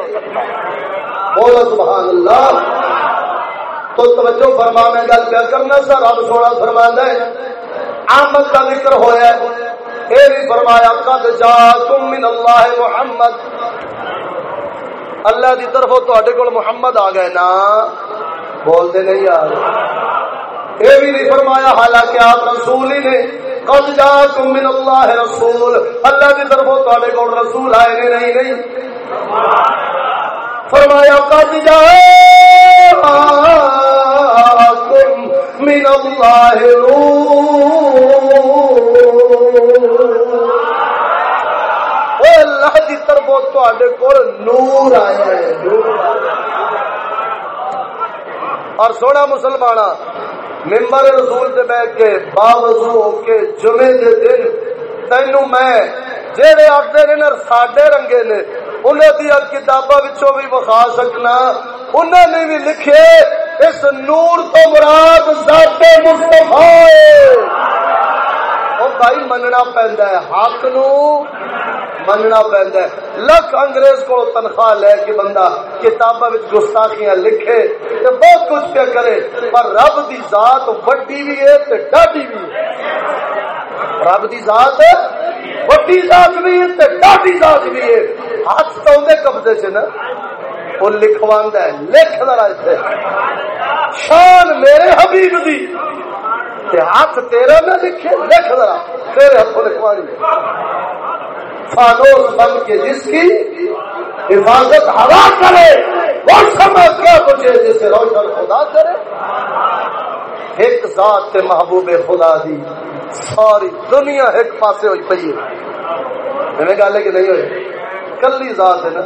بولو سبحان اللہ۔ تو توجہ فرما، میں گل کیا کرنا سر رب سونا فرما ہے۔ آمد کا ذکر ہوا ہے۔ یہ بھی فرمایا، قد جا تم من اللہ محمد۔ اللہ کی طرف تے کو محمد آ گئے نا۔ بولتے نہیں یار۔ یہ بھی نہیں فرمایا، حالانکہ آپ رسول ہی نے۔ قد جا من اللہ رسول۔ اللہ کی طرف تے کو رسول آئے نے نہیں نہیں۔ فرمایا، قد جاءكم من الله اللہ کی طرف تے کول نور آیا ہے اور سونا مسلمان ممبر رسول سے بیٹھ کے باوضو ہو کے جمعے دے دن تینو میں جہے آخر نے ساڈے رنگے نے انہوں دیا کتاباں بھی وکھا سکنا۔ انہوں نے بھی لکھے، اس نور تو مراد ذات مصطفیٰ۔ بھائی مننا پہندا ہے، حق نو مننا پہندا ہے۔ لکھ انگریز کو تنخواہ لے کے بندہ کتاباں وچ گستاخیاں لکھے تے بہت کچھ پہ کرے، پر رب دی ذات وڈی بھی ہے تے ڈاڈی بھی ہے۔ رب دی ذات وڈی ذات بھی ہے تے ڈاڈی ذات بھی ہے۔ ہاتھ تو اندے قبضے سے نا وہ لکھواندا ہے، لکھ ذرا اسے۔ شان میرے حبیب دی۔ تے ہاتھ تیرا نہ لکھے، لکھ ذرا، تیرے ہاتھوں لکھوانی فانوس بن کے جس کی حفاظت ہوا کرے، وہ سمجھ کیا پوچھے جسے روشن خدا کرے۔ ایک ذات تے محبوب خدا دی ساری دنیا ایک پاسے ہوئی پئی ہے۔ میں گل ہے کہ نہیں ہوئی۔ کلی ذات ہے نا،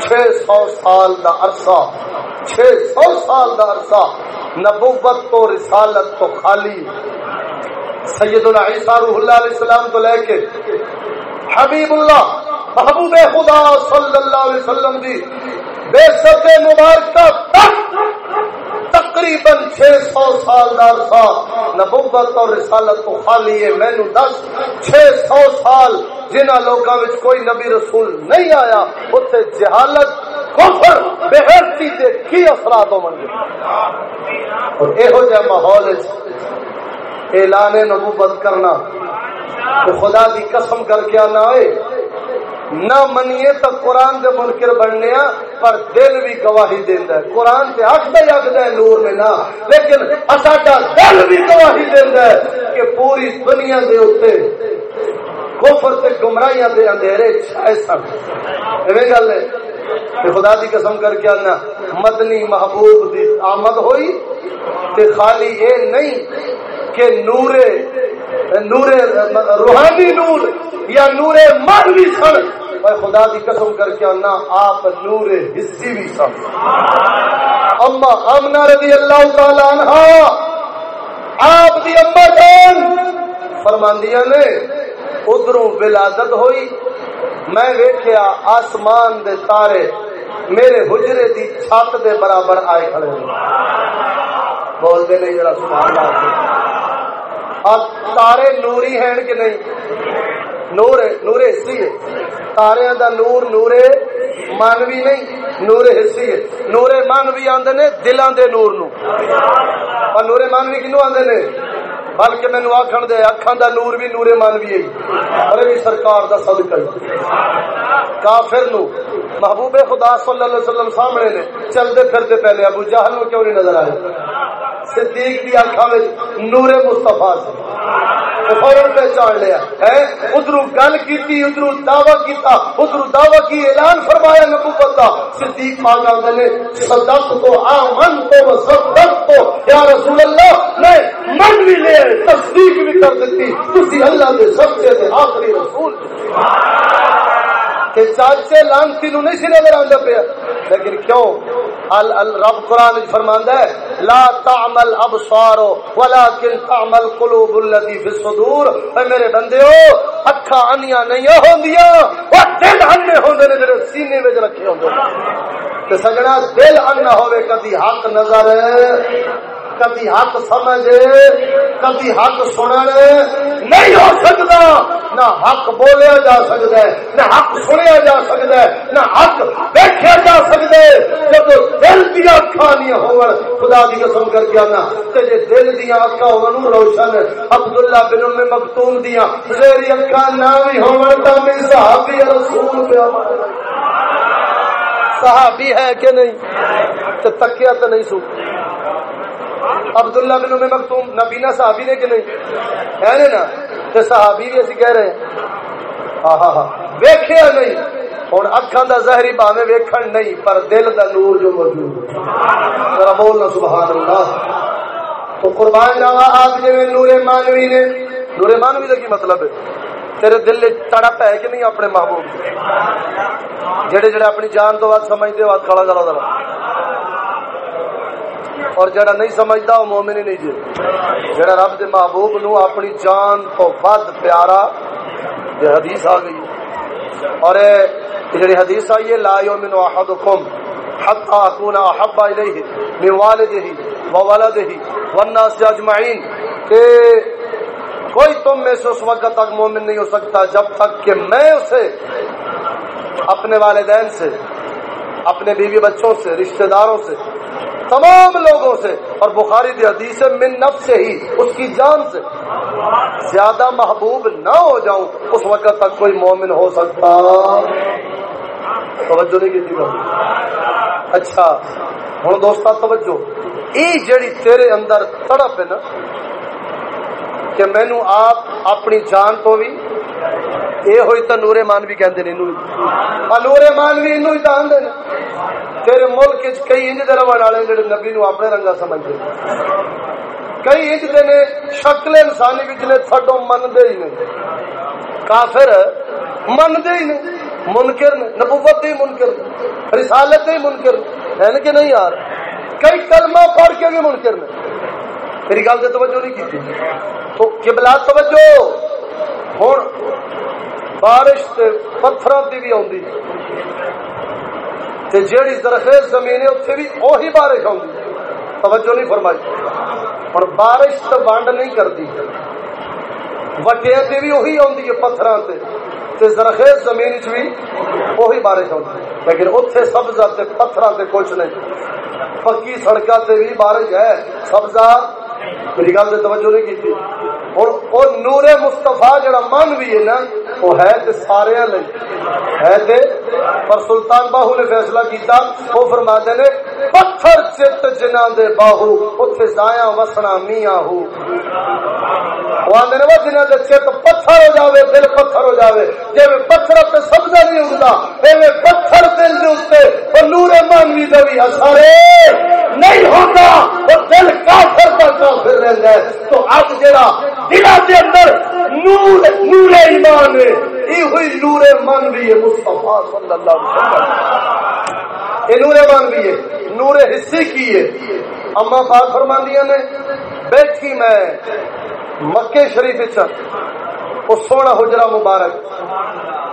چھ سو سال دا عرصہ، چھ سو سال دا عرصہ نبوت تو رسالت تو خالی۔ سیدنا عیسیٰ روح اللہ علیہ السلام تو لے کے حبیب اللہ، محبوب خدا صلی اللہ علیہ وسلم دی بے سب مبارکہ تک تقریباً چھ سو سال کا عرصہ نبوت اور رسالت تو خالی ہے۔ مینو دس، چھ سو سال جنہ لوگوں میں کوئی نبی رسول نہیں آیا اتنے جہالت، کفر بےحرتی کے کی اثرات ہو گے؟ اور یہو جہ ماحول اعلان نبوت کرنا تو خدا کی قسم کر کے آنا ہوئے نہ منیے تو قرآن دے منکر بننے پر دل بھی گواہی دینا ہے۔ قرآن سے آخر ہی آخر ہے، نور میں نہ۔ لیکن ساڈا دل بھی گواہی دینا ہے کہ پوری دنیا دے اتنے کفر تے گمراہیاں دے اندھیرے چھائے سن۔ ایویں گل ہے۔ تے خدا دی قسم کر کے آنا، مدنی محبوب دی آمد ہوئی تے خالی اے نہیں کہ نورے نور روحانی نور یا نور من بھی سن۔ میں خدا کی قسم کر کے آنا، آپ نور حصی بھی سن۔ اما امنا رضی اللہ تعالی عنہ، آپ دی اما جان فرماندیا نے ادھروں ولادت ہوئی۔ میں ویکھیا آسمان دے تارے میرے حجرے دی چھت دے برابر آئے کھڑے بول دے نہیں جڑا سبحان اللہ تارے نوری ہیں کہ نہیں؟ نور نور حصی ہے۔ تارے دا نور نور مانوی نہیں، نور حصی ہے۔ نور مانوی آندے نے دلاں دے نور نو۔ اور نور مانوی کنو آندے نے؟ بلکہ مینو آخر دے اکھان دا نور بھی نور مانوی ہے۔ ارے بھی سرکار دا صدقہ کافر نو محبوب خدا صلی اللہ علیہ وسلم سامنے نے چلتے پھرتے پہلے ابو جہل نو کیوں نہیں نظر آئے صدیق دی اکھا میں نور مصطفیٰ سے فوراً پہچان لیا۔ ہے ادھر گل کیتی ادھر دعوی کیتا ادھر دعوی کی اعلان فرمایا نبوت کا صدیق پاک آندا نے صدق تو، آمن تو صدق تو۔ یا رسول اللہ میں من بھی لے، تصدیق بھی کر دیتی تسی اللہ دے سب سے آخری رسول۔ کہ چاچے لانتی نو نہیں سی نظر آندا پیا لیکن کیوں؟ ال ال رب قرآن فرماندا ہے، لا تعمل ابصار ولكن تعمل قلوب التي في الصدور۔ اے میرے بندیو اکھاں انیاں نہیں ہوندیاں او دل انے ہوندے نے جڑے سینے وچ رکھے ہوندے۔ تے سجنا دل انا ہوے کدی حق نظر کبھی حق سمجھ کبھی حق سنن نہیں ہو سکتا۔ نہ حق بولیا جا سکتا ہے نہ حق سنیا جا سکتا ہے نہ حق دیکھا جا سکتا۔ ہے جب دل دیا اکھا نہیں ہو خدا کی قسم کر کے آنا۔ جی دل دیا اکھا ہو روشن، عبداللہ بن ام مکتوم دیا زیری اکھا نہ بھی ہو صحابی رسول پہ صحابی ہے کہ نہیں؟ تو تکیا تو نہیں سو۔ عبداللہ بن ام مکتوم نبینا صحابی نے کہ نہیں؟ ہے نا تے صحابی بھی اسی کہہ رہے ہیں۔ ہاں ہاں ہاں ویکھیا نہیں۔ ہن اکھاں دا ظاہری باویں ویکھن نہیں، پر دل دا نور جو موجود ذرا بولنا سبحان اللہ۔ تو قربان جاوا آپ جے نور مانوی نے۔ نور مانوی دا کی مطلب ہے؟ تیرے دل تڑپ ہے کہ نہیں اپنے محبوب؟ جڑے جڑے اپنی جان تو بات سمجھتے ہو کھڑا کرو ذرا۔ اور جڑا نہیں سمجھتا وہ مومن ہی نہیں جی۔ جڑا رب دے محبوب نو اپنی جان تو ود پیارا یہ حدیث آ گئی۔ اور جڑی حدیث آئی ہے، لا یؤمن احدکم حتى اكون احب اليه من والده وولده والناس اجمعين کہ کوئی تم میں سے اس وقت تک مومن نہیں ہو سکتا جب تک کہ میں اسے اپنے والدین سے، اپنے بیوی بچوں سے، رشتہ داروں سے تمام لوگوں سے، اور بخاری دی حدیث من نفس سے ہی، اس کی جان سے۔ زیادہ محبوب نہ ہو جاؤں اس وقت تک کوئی مومن ہو سکتا۔ توجہ نہیں کی اچھا ہوں دوست توجہ۔ یہ جڑی تیرے اندر تڑپ ہے نا، کہ مینو آپ اپنی جان تو بھی یہ ہوئی تو نورے مانوی کہتے ہیں نورے مانوی انو ہی تو آدھے تیرے ملک کئی انج دے رہن والے جڑے نبی نو اپنے رنگا سمجھتے کئی انج دے نے شکل انسانی وچ نے تھڈو منتے ہی نہیں کافر منتے ہی نہیں منکر نے نبوت دے منکر رسالت دے منکر نے ہے کہ نہیں یار کئی کلمہ پڑھ کے بھی منکر نے میری گل سے توجہ نہیں کی تو قبلہ توجہ ہوں بارش تے پتھر کی بھی آتی تے جیڑی درخیز زمین ہے اتنے بھی وہی بارش آتی توجہ نہیں فرمائی۔ اور بارش تو ونڈ نہیں کرتی وٹیا سے بھی وہی آتی ہے پتھر تے۔ زرخیز زمین چ بھی وہی بارش آتی لیکن اتنے سبزہ تے پتھر تے کچھ نہیں۔ پکی سڑکوں سے بھی بارش ہے۔ سبزہ میری گل سے توجہ نہیں کی اور نور مستفا جڑا من بھی ہے نا، وہ ہے تے سارے ہے تے، پر سلطان باہو نے فیصلہ کیتا، وہ فرما دے نے، پتھر چت جنا دے باہو اتنے زایا وسنا میاں ہو۔ وہ آدھے نے جنہ دے چت پتھر ہو جاوے، دل پتھر ہو جاوے۔ جی پتھر تے سبزہ نہیں اگتا ایویں پتھر دل دے اتنے اور نور مانوی کا بھی اثر نہیں ہوتا وہ دل کافر کا کافر رہتا ہے تو اب جڑا دلوں کے اندر نور نور ایمان ہے یہ ہوئی نور من بھی ہے مصطفیٰ صلی اللہ علیہ وسلم۔ یہ نور من بھی ہے، نور حصے کی ہے۔ اما پاک فرماندیا نے، بیٹھی میں مکے شریف وہ سونا حجرا مبارک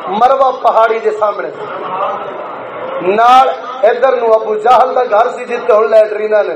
مروا پہاڑی دے سامنے۔ نال ادھر نو ابو جہل دا گھر سی جتنے ہوں لٹرین نے۔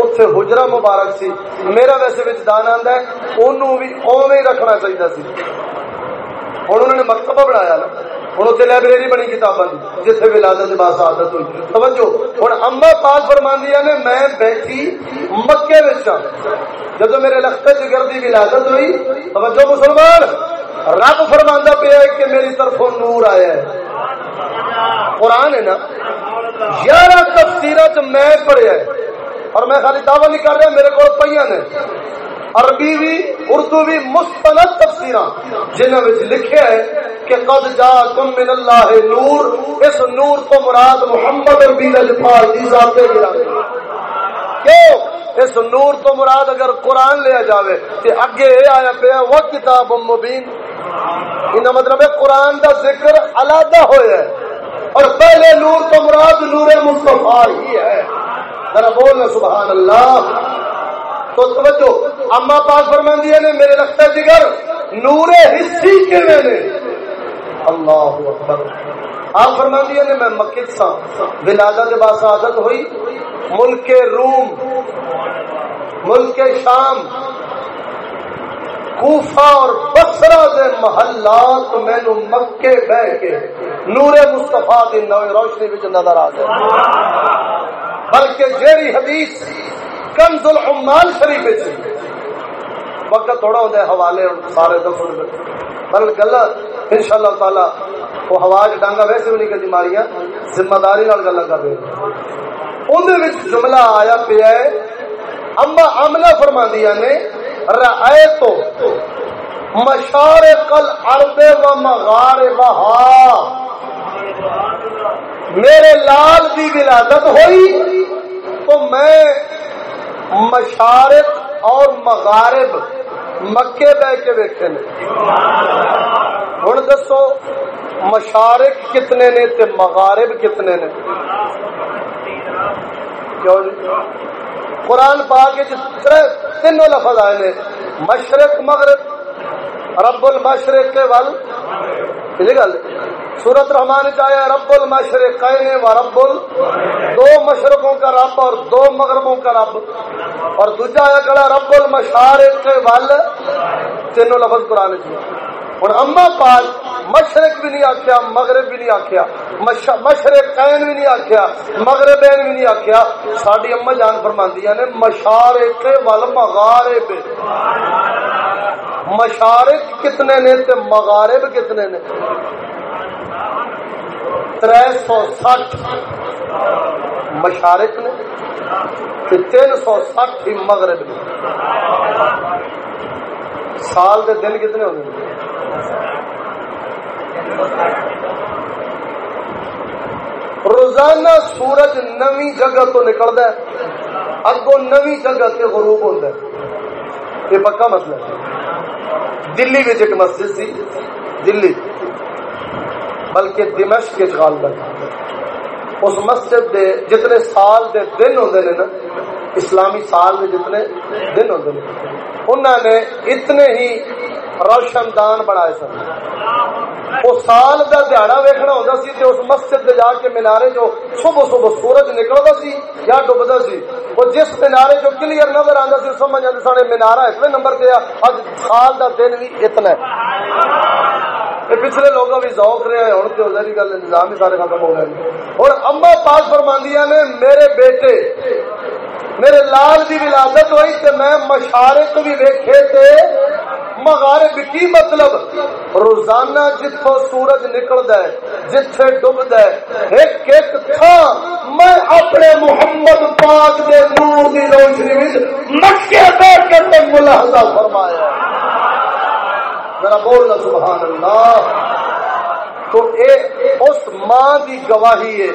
اتنے حجرا مبارک سی میرا ویسے دان آتا ہے انہوں بھی اوے ہی رکھنا چاہیے سی ہوں انہوں نے مکتبہ بنایا نا ہوں اتنے لائبریری بنی کتابوں کی جتنے ولادت بس عادت ہوئی سمجھو ہوں اما پاس فرماندیا نے میں بیٹھی مکے بچا جب میرے لخت جگر کی ولادت ہوئی توجہ مسلمان رب فرماندہ پیا کہ میری طرف نور آیا ہے قرآن ہے نا یارہ تفسیر میں پڑھیا ہے اور میں خالی دعوی نہیں کر رہا، میرے کو پہ نے۔ عربی بھی اردو بھی مستند تفسیر جنہوں نے لکھے ہے کہ قد جا تم من اللہ نور، اس نور کو مراد محمد ربی لجپال کی ذات کیوں؟ اس نور تو مراد اگر قرآن لیا جاوے، تے اگے اے آیا پیا، وہ کتاب مبین۔ ان مطلب ہے قرآن دا ذکر علیحدہ ہویا ہے۔ اور پہلے نور تو مراد نور مصطفیٰ ہی ہے۔ ذرا بولنا سبحان اللہ۔ تو توجہ، اما پاس فرماندی نے میرے رختہ جگر، نور حصی کے میں نے۔ اللہ اکبر۔ آپ فرماندی نے میں مکت سا، ولادت باس عادت ہوئی۔ ملک روم، ملک شام، کوفہ اور بسرا دے محلات مینو مکے بہ کے نور مستفا دی نو روشنی بچ نظر آ جائے۔ بلکہ جیڑی حدیث کنز العمال شریف جی۔ وقت تھوڑا ہوتا ہے، حوالے سارے دفن پر گلا ان شاء اللہ تعالی، وہ ہوا ڈانگا ویسے بھی نہیں کردی ماریاں ذمہ داری گلا کر رہے اندر جملہ آیا پیا ہے، اما عملہ فرما نے رائے تو مشارق الارض و مغاربہا۔ میرے لال کی ولادت ہوئی تو میں مشارق اور مغارب مکے بہ کے ویکے ہوں دسو مشارق کتنے نے تے مغارب کتنے نے۔ کیوں جی؟ قرآن پاک تینوں لفظ آئے نے، مشرق، مغرب، رب المشرق کے ول گل۔ سورت رحمان چاہے رب المشرق و رب ال، دو مشرقوں کا رب اور دو مغربوں کا رب۔ اور دوجا آیا کڑا رب المشارق کے ول۔ تینوں لفظ قرآن چاہیے ہوں اما پاک مشرق بھی نہیں آخیا مغرب بھی نہیں آخیا مشرق قین بھی نہیں آخیا مغرب بھی نہیں آخیا ساری اما جان فرماندیا نے یعنی مشارق ول مغارب۔ مشارق کتنے نے تے مغارب کتنے نے؟ تر سو سٹھ۔ مشارق نے تین سو سٹھ ہی مغرب نے۔ سال دے دن کتنے ہوتے ہیں روزانہ سورج نوی جگہ تو نکلتا ہے اگو نوی جگہ سے غروب ہوتا ہے۔ یہ پکا مسئلہ ہے۔ دلی میں ایک مسجد سی، دلی۔ بلکہ دمشق کے خال بن اس مسجد دے جتنے سال دے دن ہوتے ہیں نا، اسلامی سال دے جتنے دن ہوتے ہیں انہوں نے اتنے ہی روشن دان بنائے سن۔ وہ سال کا دہڑا ویکنا ہوتا سی تے اس مسجد دے جا کے مینارے جو صبح صبح سورج نکلتا سی یا ڈبدا سی وہ جس مینارے جو کلیئر نظر آتا سی سمجھ آتے سارے مینارا اتنے نمبر سے اج سال کا دن بھی اتنا ہے۔ پچھلے لوگ بھی ذوق رہے ہیں ہوں تو گل نظام ہی سارے ختم ہو گئے اور اما پاس فرماندیا نے میرے بیٹے میرے لال کی ولادت ہوئی تو میں مشارق بھی ویکھے تھے مغارب کی مطلب؟ روزانہ جتوں سورج نکلتا ہے، جتھے ڈبدا ہے، ایک ایک تھا میں اپنے محمد پاک دے نور دی روشنی وچ مکے بیٹھ کے تے ملاحظہ فرمایا۔ ذرا بولنا سبحان اللہ تو اے اس ماں دی گواہی ہے،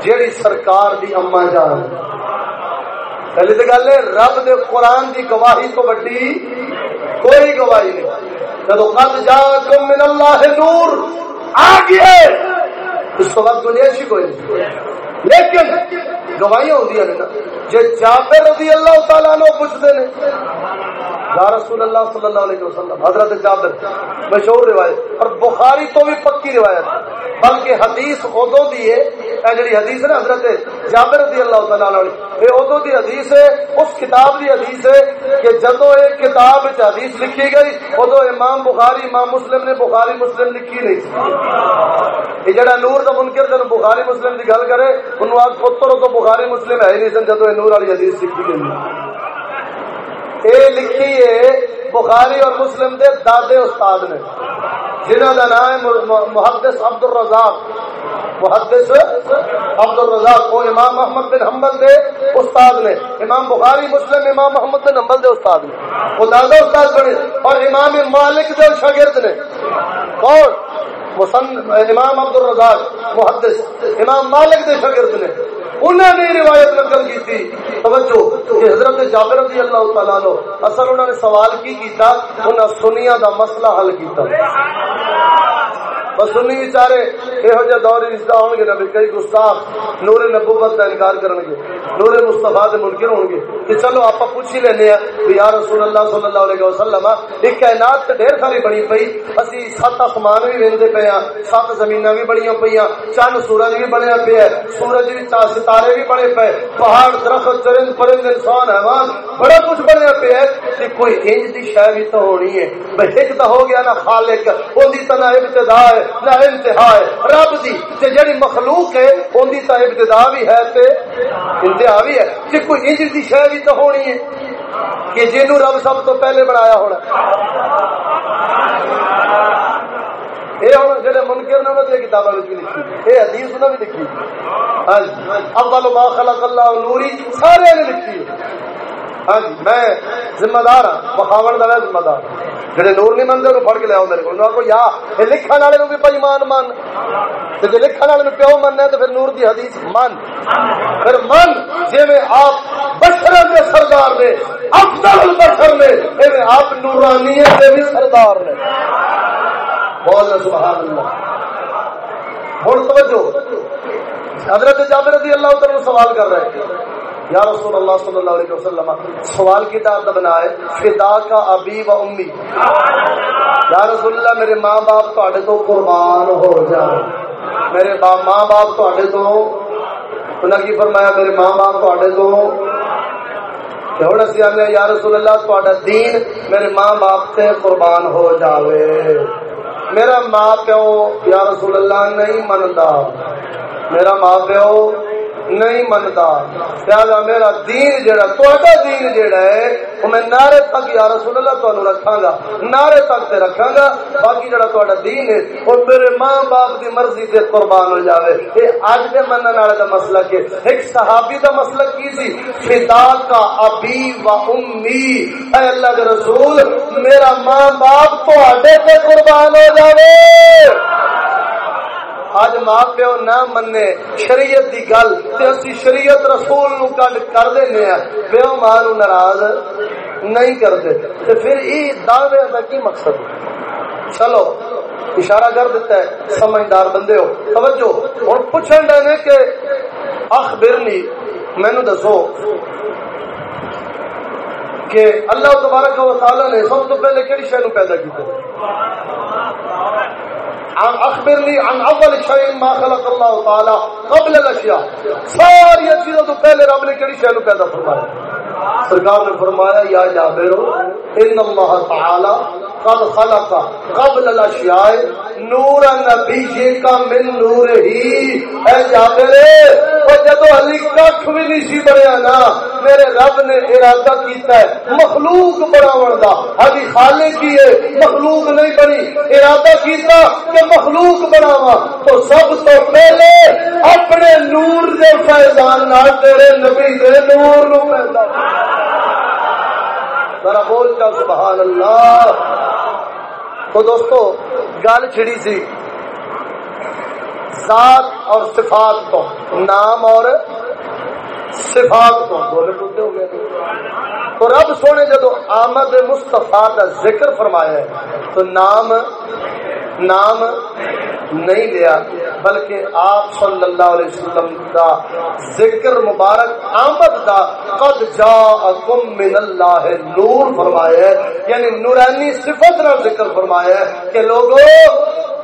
جیڑی سرکار دی اما جان۔ ہے پہلی تو گل ہے، رب دے قرآن دی گواہی تو وڈی کوئی گواہی نہیں۔ جب قد جا تم من اللہ نور۔ آ گیا اس کو بعد دنیا سے کوئی نہیں۔ لیکن گواہیاں ہوتی ہیں جی جابر رضی اللہ تعالیٰ نو پوچھتے ہیں، یا رسول اللہ صلی اللہ علیہ وسلم، حضرت جابر، مشہور روایت، اور بخاری تو بھی پکی روایت، بلکہ حدیث ادو دی ہے۔ جی حدیث ہے حضرت جابر رضی اللہ تعالیٰ یہ ادو دی حدیث ہے، اس کتاب دی حدیث ہے کہ جدو ایک کتاب وچ حدیث لکھی گئی ادو امام بخاری، امام مسلم نے بخاری مسلم لکھی نہیں۔ یہ جڑا نور کا منکر جن بخاری مسلم کی گل کرے، انہوں آج پتر تو بخاری مسلم ہے نہیں سن جدو نور والی حدیث لکھی گئی یہ لکھی ہے بخاری اور مسلم دے دادے استاد نے جنہوں کا نام ہے محدث عبد الرزاق محدث عبد الرزاق وہ امام محمد بن حنبل دے استاد نے۔ امام بخاری مسلم، امام محمد بن حنبل دے استاد نے۔ وہ دادا استاد بنے اور امام مالک دے شاگرد نے۔ کون؟ امام عبد الرزاق محدث، امام مالک دے شاگرد نے انہوں نے روایت نقل کی تھی۔ توجہ، کہ حضرت جابر رضی اللہ تعالیٰ لو اصل انہوں نے سوال کی کیتا انہوں سنیا دا مسئلہ حل کیتا۔ بس سنی بیچارے یہو جہ دور رشتہ ہون گے نہ کئی گستاخ نور نبوت کا انکار کرن گے نور مصطفیٰ دے منکر ہون گے کہ چلو آپ پوچھ ہی لینے ہیں یا رسول اللہ صلی اللہ علیہ وسلم، ایک کائنات تے ڈھیر ساری بنی پئی، اسی سات آسمان بھی ویندے پے ہیں، سات زمیناں بھی بڑیاں پئیاں چند سورج بھی بنیا پیا ہے، سورج بھی ستارے بھی بنے پے پہاڑ، درخت، چرند، پرند، انسان، حیوان، بڑا کچھ بنیا پیا ہے کہ کوئی انج دی شے بھی تو ہونی ہے۔ بھئی ایک تو ہو گیا نا خالق، اون دی تنا ابتدا ہے۔ نہ انتہا ہے۔ رب دی، تے جڑی مخلوق ہے، اون دی تا ابتدا بھی ہے تے انتہا بھی ہے۔ کہ کوئی انج دی شے بھی تو ہونی ہے کہ جنوں رب سب تو پہلے بنایا ہونا یہ ہوں جہاں منکر نے انہوں نے کتابوں میں لکھی یہ حدیث انہوں نے لکھی ہاں جی, ہاں جی۔ اول ما خلق اللہ نوری، سارے نے لکھی ہاں جی میں ذمہ دار ہوں بخاون کا ذمہ دار ہاں۔ جڑے نور نہیں منگے انہوں پڑھ کے لیا میرے کو کو یا، یہ لکھن والے بھی بھائی مان من تو جی لکھن والے پیو من ہے تو پھر نور دی حدیث من۔ پھر من جی میں آپ بشر کے سردار نے، افضل البشر نے جی میں آپ نورانیت کے بھی سردار نے۔ بولنا سبحان اللہ۔ ہوں توجہ۔ حضرت جابر رضی اللہ تعالی سوال کر رہے ہیں۔ یا رسول اللہ صلی اللہ علیہ وسلم، سوال کی تعداد بنا ہے فدا کا ابی و امی۔ یا رسول اللہ، میرے ماں باپ تھوڑے تو قربان ہو جائے میرے ماں باپ تھوڑے تو انہیں کی فرمایا، میرے ماں باپ تھوڑے تو۔ ہوں اسی آنے یا رسول اللہ تھوڑا دین میرے ماں باپ سے قربان ہو جاوے۔ میرا ماں پیو، یا رسول اللہ، نہیں منتا۔ میرا ماں پیو نہیں منتا۔ لہذا میرا دین جڑا تا دین جڑا ہے، وہ میں نعرے تک یا رسول اللہ تمہیں رکھا گا۔ نعرے تک تے رکھا گا۔ باقی جڑا تا دین ہے، وہ میرے ماں باپ کی مرضی سے قربان ہو جاوے۔ یہ اج کے من والے کا مسئلہ کہ ایک صحابی کا مسئلہ کی سی؟ خدا کا ابھی و امی۔ اے اللہ کے رسول، میرا ماں باپ تو قربان ہو جاوے۔ اج ماں پیو نہ منے شریعت دی گل تے اسی شریعت رسول نو کڈ کر دینے ہیں۔ پیو ماں نو ناراض نہیں کرتے۔ تے پھر ای دعوے دا کی مقصد؟ چلو، اشارہ کر دیتا ہے، سمجھدار بندے ہو۔ توجہ، ہن پوچھن دے نے کہ اخبرنی، مینوں دسو کہ اللہ تبارک و تعالی نے سب تو پہلے کیڑی شے نو پیدا کیتا عن اخبرني عن اول شيء ما خلق الله تعالى قبل الاشياء ساری چیزوں تو پہلے رب نے کیڑی شے نو پیدا فرمایا؟ سرکار نے فرمایا، یا جابر، ان اللہ تعالی قد خلق. قبل الاشیاء نور نبی جی کا من نور ہی. اے جابر او جدو علی ککھ بھی نہیں سی بنیا نا، میرے رب نے ارادہ کیتا ہے، مخلوق بناون دا. ابھی خالق کی ہے، مخلوق نہیں بنی. ارادہ کیتا کہ مخلوق بناواں. تو سب تو پہلے اپنے نور دے فیضان نال تیرے نبی دے نور نو پیدا ذرا بول کا سبحان اللہ. تو دوستو، گل چھڑی سی۔ ذات اور صفات تو، نام اور صفات تو۔ بولے ٹوٹے ہو گئے تو۔ رب سونے جدو آمد مستفا کا ذکر فرمایا ہے، تو نام نام نہیں لیا۔ بلکہ آپ صلی اللہ علیہ وسلم کا ذکر مبارک آمد کا قد جاءکم من اللہ نور فرمایا ہے۔ یعنی نورانی صفت نہ ذکر فرمایا ہے کہ لوگوں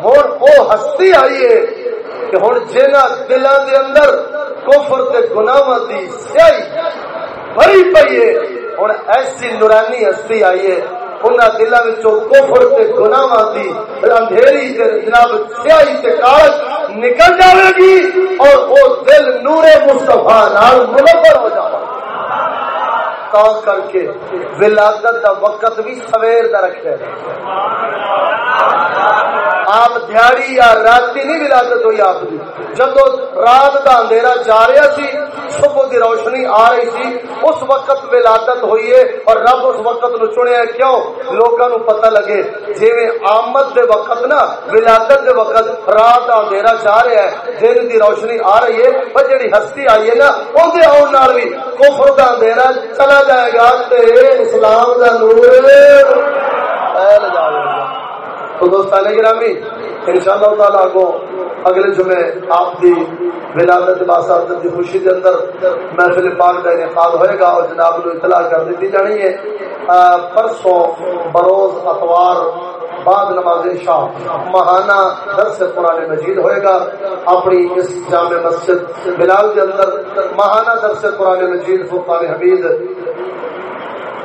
ہوں وہ ہستی آئی ہے کہ ہوں جنہ دلوں کے اندر کفر کے گناواں دی سیائی بھری پئی ہے ہوں ایسی نورانی ہستی آئی ہے انہوں دلوں کوفر سے گناہ دی اندھیری سے جناب سیاہی سے کاغذ نکل جائے گی اور وہ دل نور مصطفیٰ نال منور ہو جائے تا کر کے ولادت دا وقت بھی سویر دا رکھے۔ آپ دیہڑی یا راتی نہیں ولادت ہوئی آپ کی جب رات کا اندھیرا جا رہا سی، صبح کی روشنی آ رہی تھی اس وقت ولادت ہوئی ہے اور رب اس وقت نو چنیا کیوں؟ لوگوں نو پتہ لگے۔ جی آمد دے وقت نا، ولادت دے وقت رات کا اندھیرا جا رہا ہے، دن کی روشنی آ رہی ہے۔ پر جی ہستی آئی ہے نا اندر آن بھی کفر کا اندھیرا چلا جائے گا تے اسلام کا نور پھیل جائے گا تو دوستان گرامی ان شاء اللہ تعالیٰ کو اگلے جمعے آپ کی ولادت باسادت کی خوشی کے اندر محفل پاک کا انعقاد ہوئے گا اور جناب کو اطلاع کر دیتی جانی ہے پرسوں بروز اتوار بعد نماز شاہ ماہانہ درس قرآن مجید ہوئے گا اپنی اس جامع مسجد بلال کے اندر ماہانہ درس قرآن مجید فرقان حمید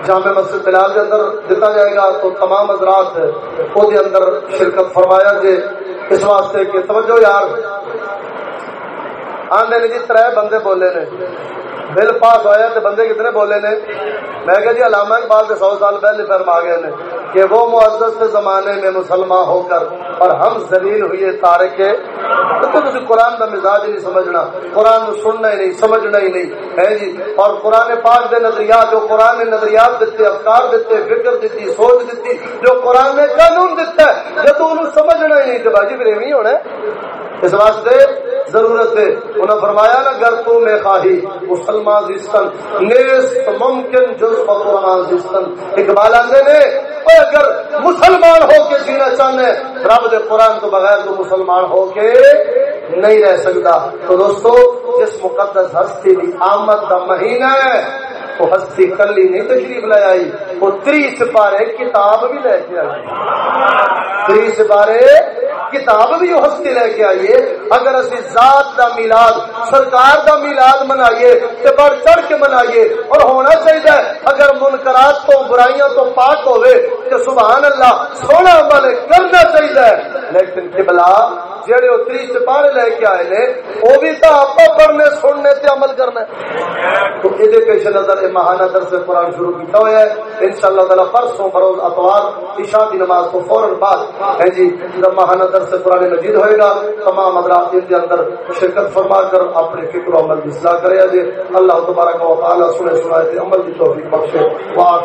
جامع مسجد بلال کے اندر دیتا جائے گا تو تمام حضرات وہ اندر شرکت فرمایا جی اس واسطے کہ توجہ یار۔ آدھے نے جی تر بندے بولے نے۔ بل پاس ہوا تو بندے کتنے بولے نے؟ میں کہ جی علامہ اقبال کے سو سال پہلے فرما گئے نے۔ کہ وہ معزز کے زمانے میں مسلمان ہو کر اور ہم زلیل ہوئے تارے کے تو تھی قرآن کا مزاج نہیں سمجھنا، قرآن کو سننا ہی نہیں، سمجھنا ہی نہیں، ہے جی؟ اور قرآن پاک دے نظریات جو قرآن نے نظریات دیتے، افکار دیتے، فکر دیتی، سوچ دیتی، جو قرآن نے قانون دیتا ہے جب تو انہوں سمجھنا ہی نہیں تو باجی پھر نہیں ہونا اس واسطے ضرورت ہے، انہوں فرمایا نا، گر تو میں خواہی، مسلمان زستن نیست ممکن جز قرآن زستن اقبال آندے نے اگر مسلمان ہو کے جینا چاہنے، رب دے قرآن تو بغیر تو مسلمان ہو کے نہیں رہ سکتا۔ تو دوستو، جس مقدس ہستی بھی آمد کا مہینہ ہے وہ ہستی کلی نہیں تشریف لے آئی۔ وہ تری سپارے کتاب بھی لے کے آئی۔ تری سپارے کتاب بھی وہ ہستی لے کے آئیے اگر اسی ذات دا میلاد، سرکار دا میلاد منائیے تو بڑھ چڑھ کے منائیے اور ہونا چاہیے۔ اگر منکرات تو، برائیاں تو پاک ہوئے تو سبحان اللہ، سونا عمل کرنا چاہیے۔ لیکن قبلہ جڑے وہ تری سپارے لے کے آئے نے، وہ بھی تو آپ پڑھنے، سننے تے عمل کرنا تو یہ پیش نظر یہ ماہانہ درس قرآن شروع کیا ہوا ہے۔ ان شاء اللہ تعالیٰ پرسوں بروز اتوار عشاء کی نماز کو فوراً بعد۔ ہے جی ماہانہ درس قرآن مجید ہوئے گا، تمام حضرات ان کے اندر شرکت فرما کر اپنے فکر و عمل کی اصلاح کرے ہاں جی اللہ تبارک و تعالیٰ سنے سنائے عمل کی توفیق بخشے۔ واہ